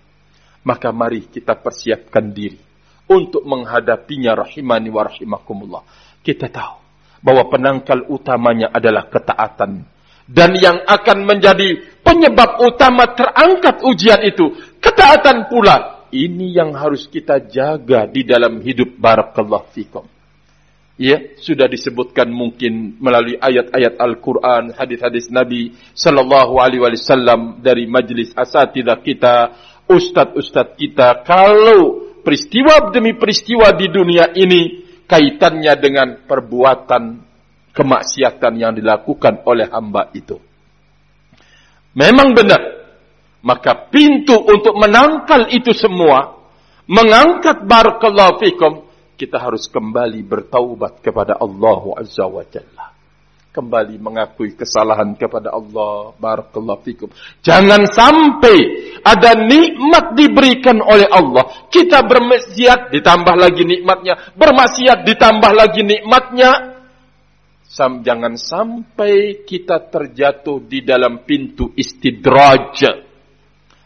Maka mari kita persiapkan diri untuk menghadapinya rahimani wa rahimakumullah. Kita tahu bahwa penangkal utamanya adalah ketaatan. Dan yang akan menjadi penyebab utama terangkat ujian itu, ketaatan pula. Ini yang harus kita jaga di dalam hidup barakallahu fikum. Ya, sudah disebutkan mungkin melalui ayat-ayat Al-Quran, hadis-hadis Nabi Sallallahu Alaihi Wasallam dari majlis asatidah kita, ustadz-ustadz kita. Kalau peristiwa demi peristiwa di dunia ini kaitannya dengan perbuatan kemaksiatan yang dilakukan oleh hamba itu. Memang benar. Maka pintu untuk menangkal itu semua, mengangkat barakallahu fikum, kita harus kembali bertaubat kepada Allah Azza wa Jalla. Kembali mengakui kesalahan kepada Allah. Barakallahu fikum. Jangan sampai ada nikmat diberikan oleh Allah. Kita bermaksiat ditambah lagi nikmatnya. Bermaksiat ditambah lagi nikmatnya. Sam, jangan sampai kita terjatuh di dalam pintu istidraj.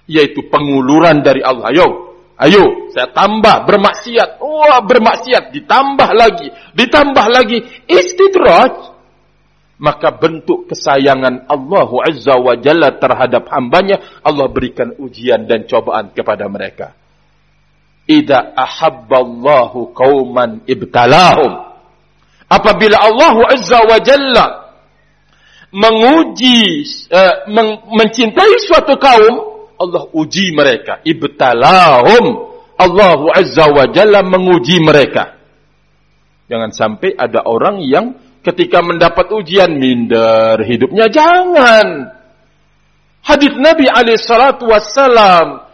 Yaitu penguluran dari Allah. Ayo, Ayo, saya tambah bermaksiat. Wah, bermaksiat ditambah lagi, ditambah lagi istidraj maka bentuk kesayangan Allah Azza wa Jalla terhadap hambanya, Allah berikan ujian dan cobaan kepada mereka. Ida ahabballahu qauman ibtalahum. Apabila Allah Azza wa Jalla menguji, men mencintai suatu kaum, Allah uji mereka. Ibtalahum. Allah Azza wa Jalla menguji mereka. Jangan sampai ada orang yang ketika mendapat ujian minder hidupnya jangan. Hadis Nabi alaihi salatu wassalam,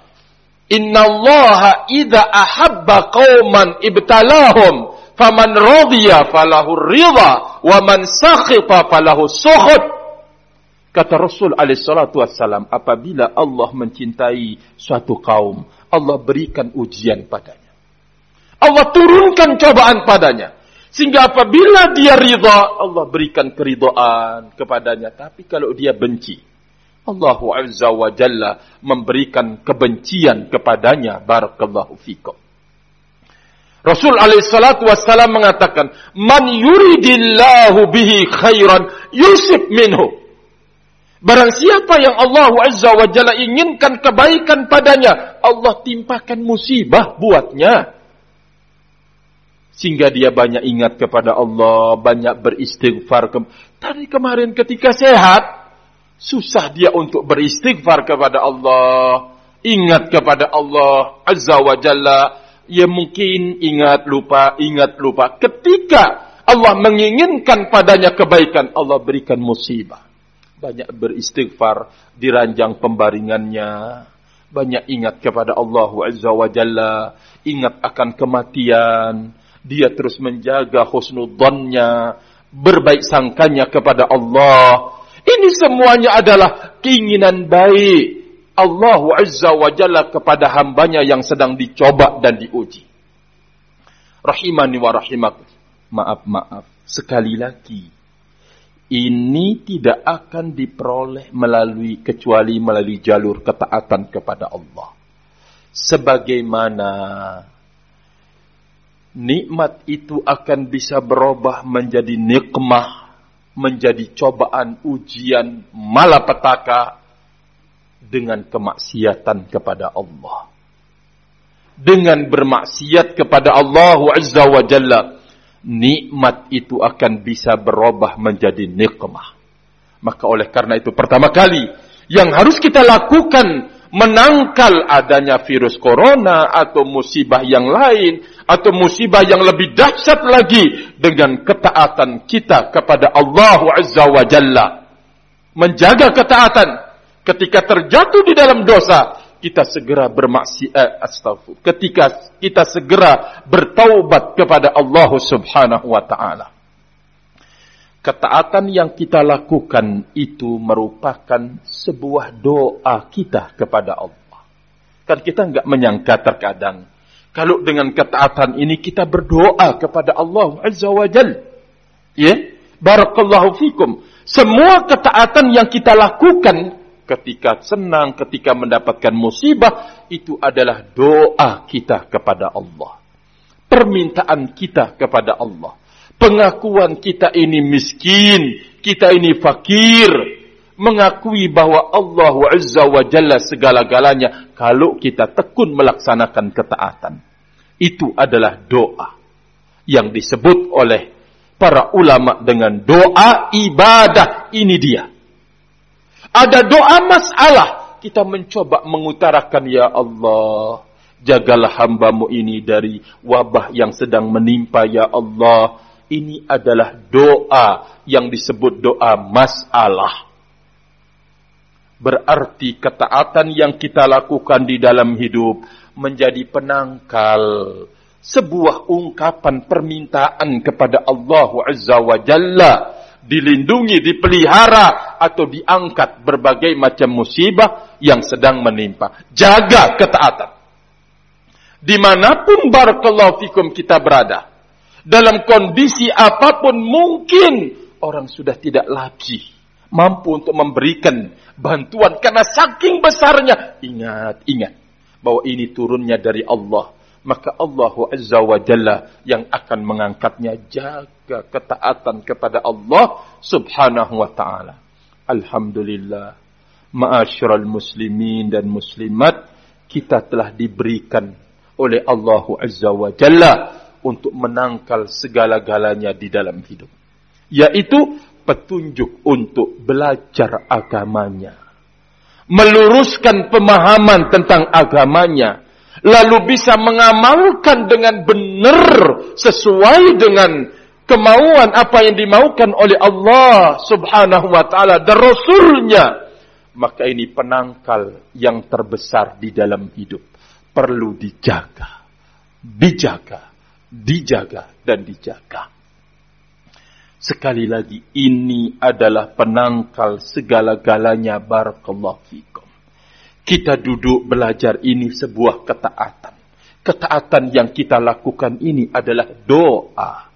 "Inna Allah idza ahabba qauman ibtalahum, faman radiya falahu ridha, wa man sakhita falahu sukhut." Kata Rasul alaihi salatu wassalam, apabila Allah mencintai suatu kaum, Allah berikan ujian padanya. Allah turunkan cobaan padanya. Sehingga apabila dia ridha, Allah berikan keridhaan kepadanya. Tapi kalau dia benci, Allah Azza wa Jalla memberikan kebencian kepadanya. Barakallahu fikum. Rasul alaihi salatu wassalam mengatakan, "Man yuridillahu bihi khairan yusib minhu." Barang siapa yang Allah Azza wa Jalla inginkan kebaikan padanya, Allah timpakan musibah buatnya. Sehingga dia banyak ingat kepada Allah, banyak beristighfar. Tadi kemarin ketika sehat, susah dia untuk beristighfar kepada Allah. Ingat kepada Allah Azza wa Jalla. Ya mungkin ingat lupa, ingat lupa. Ketika Allah menginginkan padanya kebaikan, Allah berikan musibah. Banyak beristighfar di ranjang pembaringannya. Banyak ingat kepada Allah Azza wa Jalla. Ingat akan kematian dia terus menjaga husnudzonnya, berbaik sangkanya kepada Allah. Ini semuanya adalah keinginan baik Allah Azza wa Jalla kepada hambanya yang sedang dicoba dan diuji. Rahimani wa rahimakum. Maaf, maaf. Sekali lagi. Ini tidak akan diperoleh melalui kecuali melalui jalur ketaatan kepada Allah. Sebagaimana nikmat itu akan bisa berubah menjadi nikmah, menjadi cobaan, ujian, malapetaka dengan kemaksiatan kepada Allah. Dengan bermaksiat kepada Allah Azza wa Jalla, nikmat itu akan bisa berubah menjadi nikmah. Maka oleh karena itu pertama kali yang harus kita lakukan menangkal adanya virus corona atau musibah yang lain atau musibah yang lebih dahsyat lagi dengan ketaatan kita kepada Allah Azza wa Jalla. Menjaga ketaatan ketika terjatuh di dalam dosa, kita segera bermaksiat eh, astagfir. Ketika kita segera bertaubat kepada Allah Subhanahu wa taala ketaatan yang kita lakukan itu merupakan sebuah doa kita kepada Allah. Kan kita nggak menyangka terkadang kalau dengan ketaatan ini kita berdoa kepada Allah Azza wa Jal. Ya, barakallahu fikum. Semua ketaatan yang kita lakukan ketika senang, ketika mendapatkan musibah itu adalah doa kita kepada Allah. Permintaan kita kepada Allah pengakuan kita ini miskin, kita ini fakir, mengakui bahwa Allah Azza wa Jalla segala-galanya kalau kita tekun melaksanakan ketaatan. Itu adalah doa yang disebut oleh para ulama dengan doa ibadah. Ini dia. Ada doa masalah. Kita mencoba mengutarakan ya Allah. Jagalah hambamu ini dari wabah yang sedang menimpa ya Allah ini adalah doa yang disebut doa masalah. Berarti ketaatan yang kita lakukan di dalam hidup menjadi penangkal sebuah ungkapan permintaan kepada Allah Azza wa Jalla dilindungi, dipelihara, atau diangkat berbagai macam musibah yang sedang menimpa. Jaga ketaatan. Di mana pun barakallahu fikum kita berada. Dalam kondisi apa pun mungkin orang sudah tidak lagi mampu untuk memberikan bantuan karena saking besarnya. Ingat, ingat bahwa ini turunnya dari Allah maka Allah Azza wa Jalla yang akan mengangkatnya jaga ketaatan kepada Allah Subhanahu wa taala. Alhamdulillah. Ma'asyiral muslimin dan muslimat, kita telah diberikan oleh Allah Azza wa Jalla untuk menangkal segala-galanya di dalam hidup. Yaitu petunjuk untuk belajar agamanya. Meluruskan pemahaman tentang agamanya. Lalu bisa mengamalkan dengan benar sesuai dengan kemauan apa yang dimaukan oleh Allah Subhanahu wa taala dan rasulnya. Maka ini penangkal yang terbesar di dalam hidup. Perlu dijaga. Dijaga dijaga dan dijaga sekali lagi ini adalah penangkal segala-galanya barakallahu fikum kita duduk belajar ini sebuah ketaatan. Ketaatan yang kita lakukan ini adalah doa.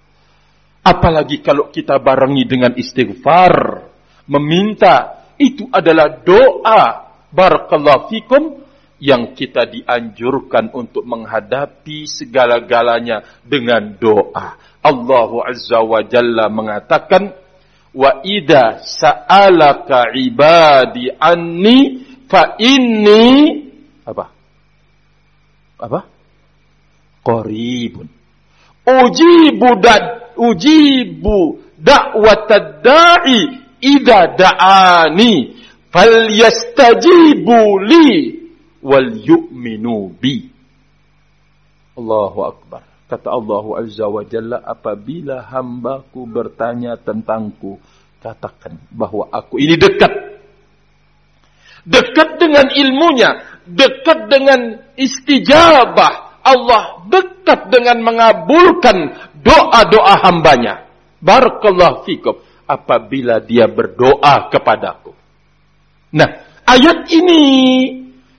Apalagi kalau kita barengi dengan istighfar, meminta, itu adalah doa. Barakallahu fikum yang kita dianjurkan untuk menghadapi segala-galanya dengan doa. Allah Azza wa Jalla mengatakan, Wa ida sa'alaka ibadi anni Fa ini apa? Apa? Qaribun. Ujibu da ujibu da'watad da'i idza da'ani falyastajibu li wal yu'minu bi. Allahu akbar. Kata Allah Azza wa Jalla, apabila hambaku bertanya tentangku, katakan bahwa aku ini dekat dekat dengan ilmunya, dekat dengan istijabah. Allah dekat dengan mengabulkan doa-doa hambanya. Barakallahu fikum. Apabila dia berdoa kepadaku. Nah, ayat ini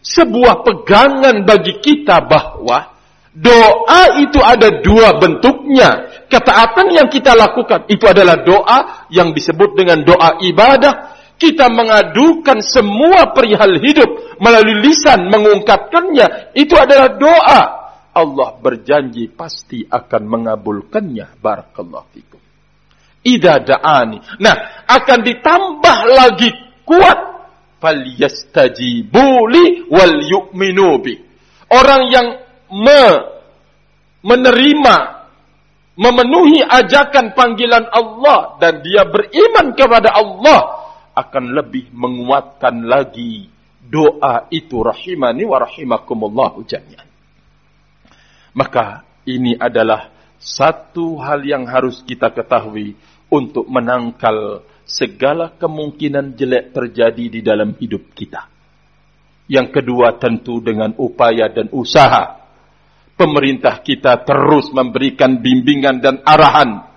sebuah pegangan bagi kita bahwa doa itu ada dua bentuknya. Ketaatan yang kita lakukan itu adalah doa yang disebut dengan doa ibadah. Kita mengadukan semua perihal hidup melalui lisan mengungkapkannya. Itu adalah doa. Allah berjanji pasti akan mengabulkannya. Barakallahu fikum. Idza da'ani. Nah akan ditambah lagi kuat falyastajibu li wal yu'minu bi orang yang me, menerima memenuhi ajakan panggilan Allah dan dia beriman kepada Allah akan lebih menguatkan lagi doa itu rahimani wa rahimakumullahu jami'an. Maka ini adalah satu hal yang harus kita ketahui untuk menangkal segala kemungkinan jelek terjadi di dalam hidup kita. Yang kedua tentu dengan upaya dan usaha. Pemerintah kita terus memberikan bimbingan dan arahan.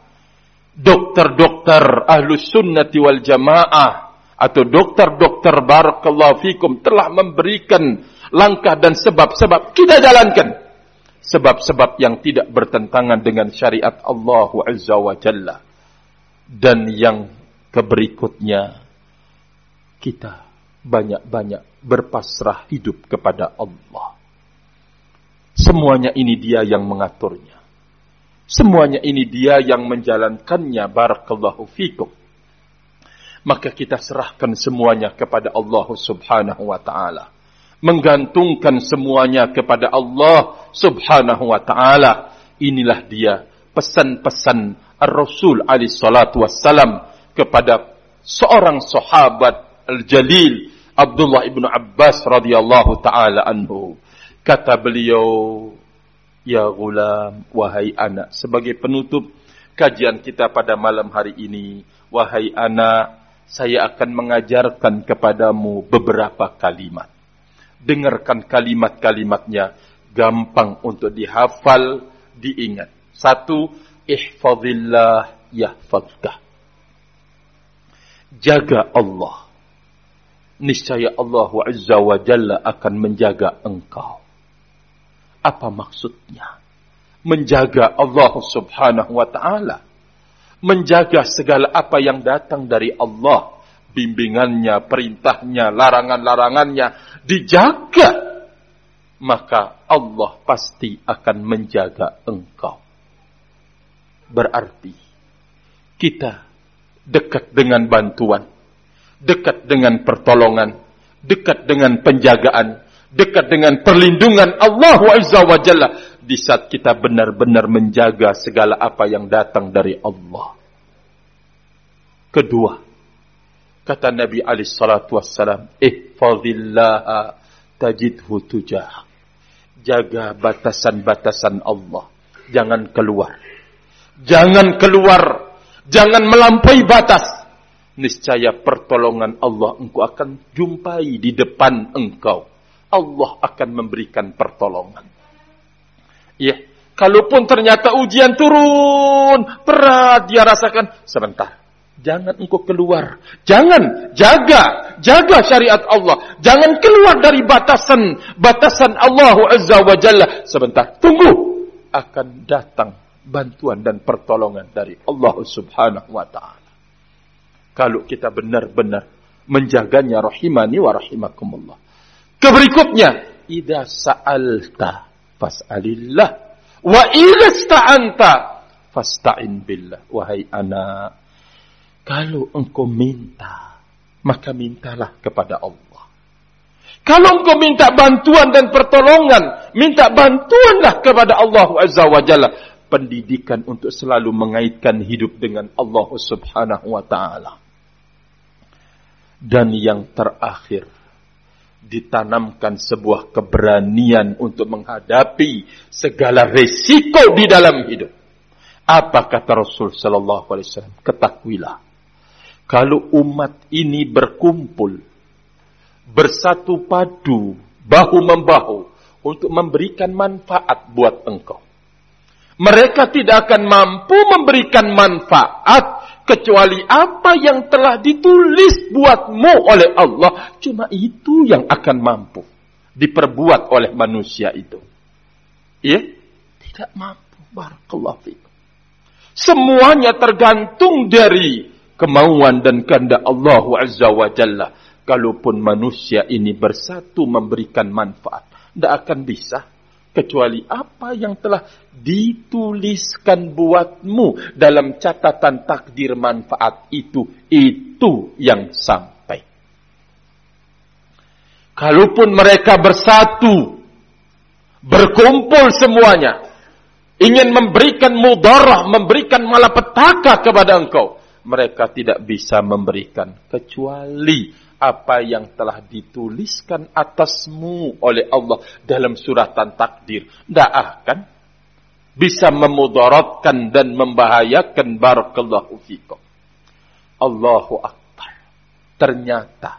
Dokter-dokter ahlus sunnati wal jamaah atau dokter-dokter barakallahu fikum telah memberikan langkah dan sebab-sebab kita jalankan sebab-sebab yang tidak bertentangan dengan syariat Allah Azza wa Jalla dan yang keberikutnya kita banyak-banyak berpasrah hidup kepada Allah semuanya ini dia yang mengaturnya semuanya ini dia yang menjalankannya barakallahu fikum maka kita serahkan semuanya kepada Allah Subhanahu wa taala. Menggantungkan semuanya kepada Allah Subhanahu wa taala. Inilah dia pesan-pesan Ar-Rasul alaihi salatu wassalam kepada seorang sahabat al-jalil Abdullah ibnu Abbas radhiyallahu taala anhu. Kata beliau, "Ya gulam, wahai anak." Sebagai penutup kajian kita pada malam hari ini, wahai anak, saya akan mengajarkan kepadamu beberapa kalimat. Dengarkan kalimat-kalimatnya, gampang untuk dihafal, diingat. Satu, ihfadillah yahfadkah. Jaga Allah. Niscaya Allah Azza wa Jalla akan menjaga engkau. Apa maksudnya? Menjaga Allah Subhanahu wa taala. Menjaga segala apa yang datang dari Allah, bimbingannya, perintahnya, larangan-larangannya dijaga. Maka Allah pasti akan menjaga engkau. Berarti kita dekat dengan bantuan, dekat dengan pertolongan, dekat dengan penjagaan, dekat dengan perlindungan Allah Azza wa Jalla di saat kita benar-benar menjaga segala apa yang datang dari Allah. Kedua, kata Nabi alaihi salatu wassalam, "Ihfazillah tajidhu tujah." Jaga batasan-batasan Allah, jangan keluar. Jangan keluar Jangan melampaui batas. Niscaya pertolongan Allah engkau akan jumpai di depan engkau. Allah akan memberikan pertolongan. Ya, kalaupun ternyata ujian turun, berat dia rasakan, sebentar. Jangan engkau keluar. Jangan, jaga, jaga syariat Allah. Jangan keluar dari batasan batasan Allah Azza wa Jalla. Sebentar, tunggu. Akan datang bantuan dan pertolongan dari Allah Subhanahu wa taala. Kalau kita benar-benar menjaganya rahimani wa rahimakumullah. Keberikutnya, idza sa'alta fas'alillah wa idza sta'anta fasta'in billah. Wahai anak, kalau engkau minta, maka mintalah kepada Allah. Kalau engkau minta bantuan dan pertolongan, minta bantuanlah kepada Allah Azza wa Jalla pendidikan untuk selalu mengaitkan hidup dengan Allah Subhanahu wa taala. Dan yang terakhir, ditanamkan sebuah keberanian untuk menghadapi segala resiko di dalam hidup. Apa kata Rasul sallallahu alaihi wasallam? Ketahuilah, kalau umat ini berkumpul bersatu padu, bahu membahu untuk memberikan manfaat buat engkau mereka tidak akan mampu memberikan manfaat kecuali apa yang telah ditulis buatmu oleh Allah. Cuma itu yang akan mampu diperbuat oleh manusia itu. Ya, tidak mampu. Barakallahu fikum. Semuanya tergantung dari kemauan dan kehendak Allah Azza wa Jalla. Kalaupun manusia ini bersatu memberikan manfaat, tidak akan bisa kecuali apa yang telah dituliskan buatmu dalam catatan takdir manfaat itu itu yang sampai. Kalaupun mereka bersatu berkumpul semuanya ingin memberikan mudarah memberikan malapetaka kepada engkau mereka tidak bisa memberikan kecuali apa yang telah dituliskan atasmu oleh Allah dalam suratan takdir. Tidak akan bisa memudaratkan dan membahayakan barakallahu fikum. Allahu Akbar. Ternyata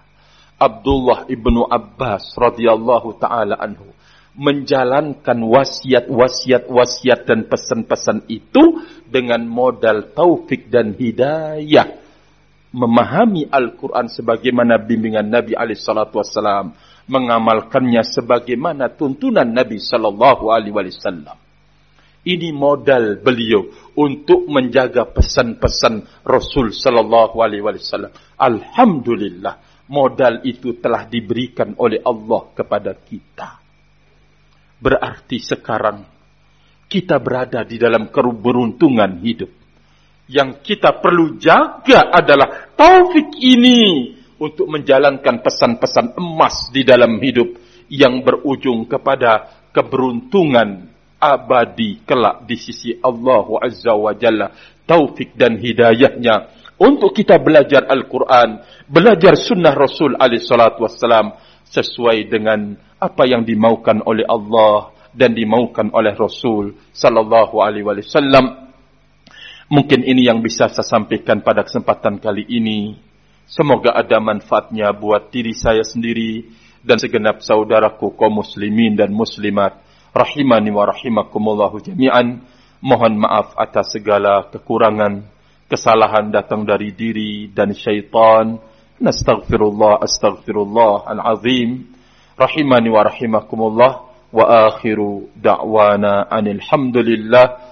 Abdullah ibnu Abbas radhiyallahu taala anhu menjalankan wasiat-wasiat wasiat dan pesan-pesan itu dengan modal taufik dan hidayah memahami Al-Quran sebagaimana bimbingan Nabi Alaihissalatu Wassalam, mengamalkannya sebagaimana tuntunan Nabi Sallallahu Alaihi Wasallam. Ini modal beliau untuk menjaga pesan-pesan Rasul Sallallahu Alaihi Wasallam. Alhamdulillah, modal itu telah diberikan oleh Allah kepada kita. Berarti sekarang kita berada di dalam keberuntungan hidup yang kita perlu jaga adalah taufik ini untuk menjalankan pesan-pesan emas di dalam hidup yang berujung kepada keberuntungan abadi kelak di sisi Allah Azza wa Jalla. Taufik dan hidayahnya untuk kita belajar Al-Quran, belajar sunnah Rasul alaihi salatu wassalam sesuai dengan apa yang dimaukan oleh Allah dan dimaukan oleh Rasul sallallahu alaihi wasallam Mungkin ini yang bisa saya sampaikan pada kesempatan kali ini. Semoga ada manfaatnya buat diri saya sendiri dan segenap saudaraku kaum muslimin dan muslimat. Rahimani wa rahimakumullahu jami'an. Mohon maaf atas segala kekurangan. kesalahan datang dari diri dan syaitan. Nastaghfirullah, astaghfirullah al-azim. Rahimani wa rahimakumullah. Wa akhiru da'wana anil hamdulillah.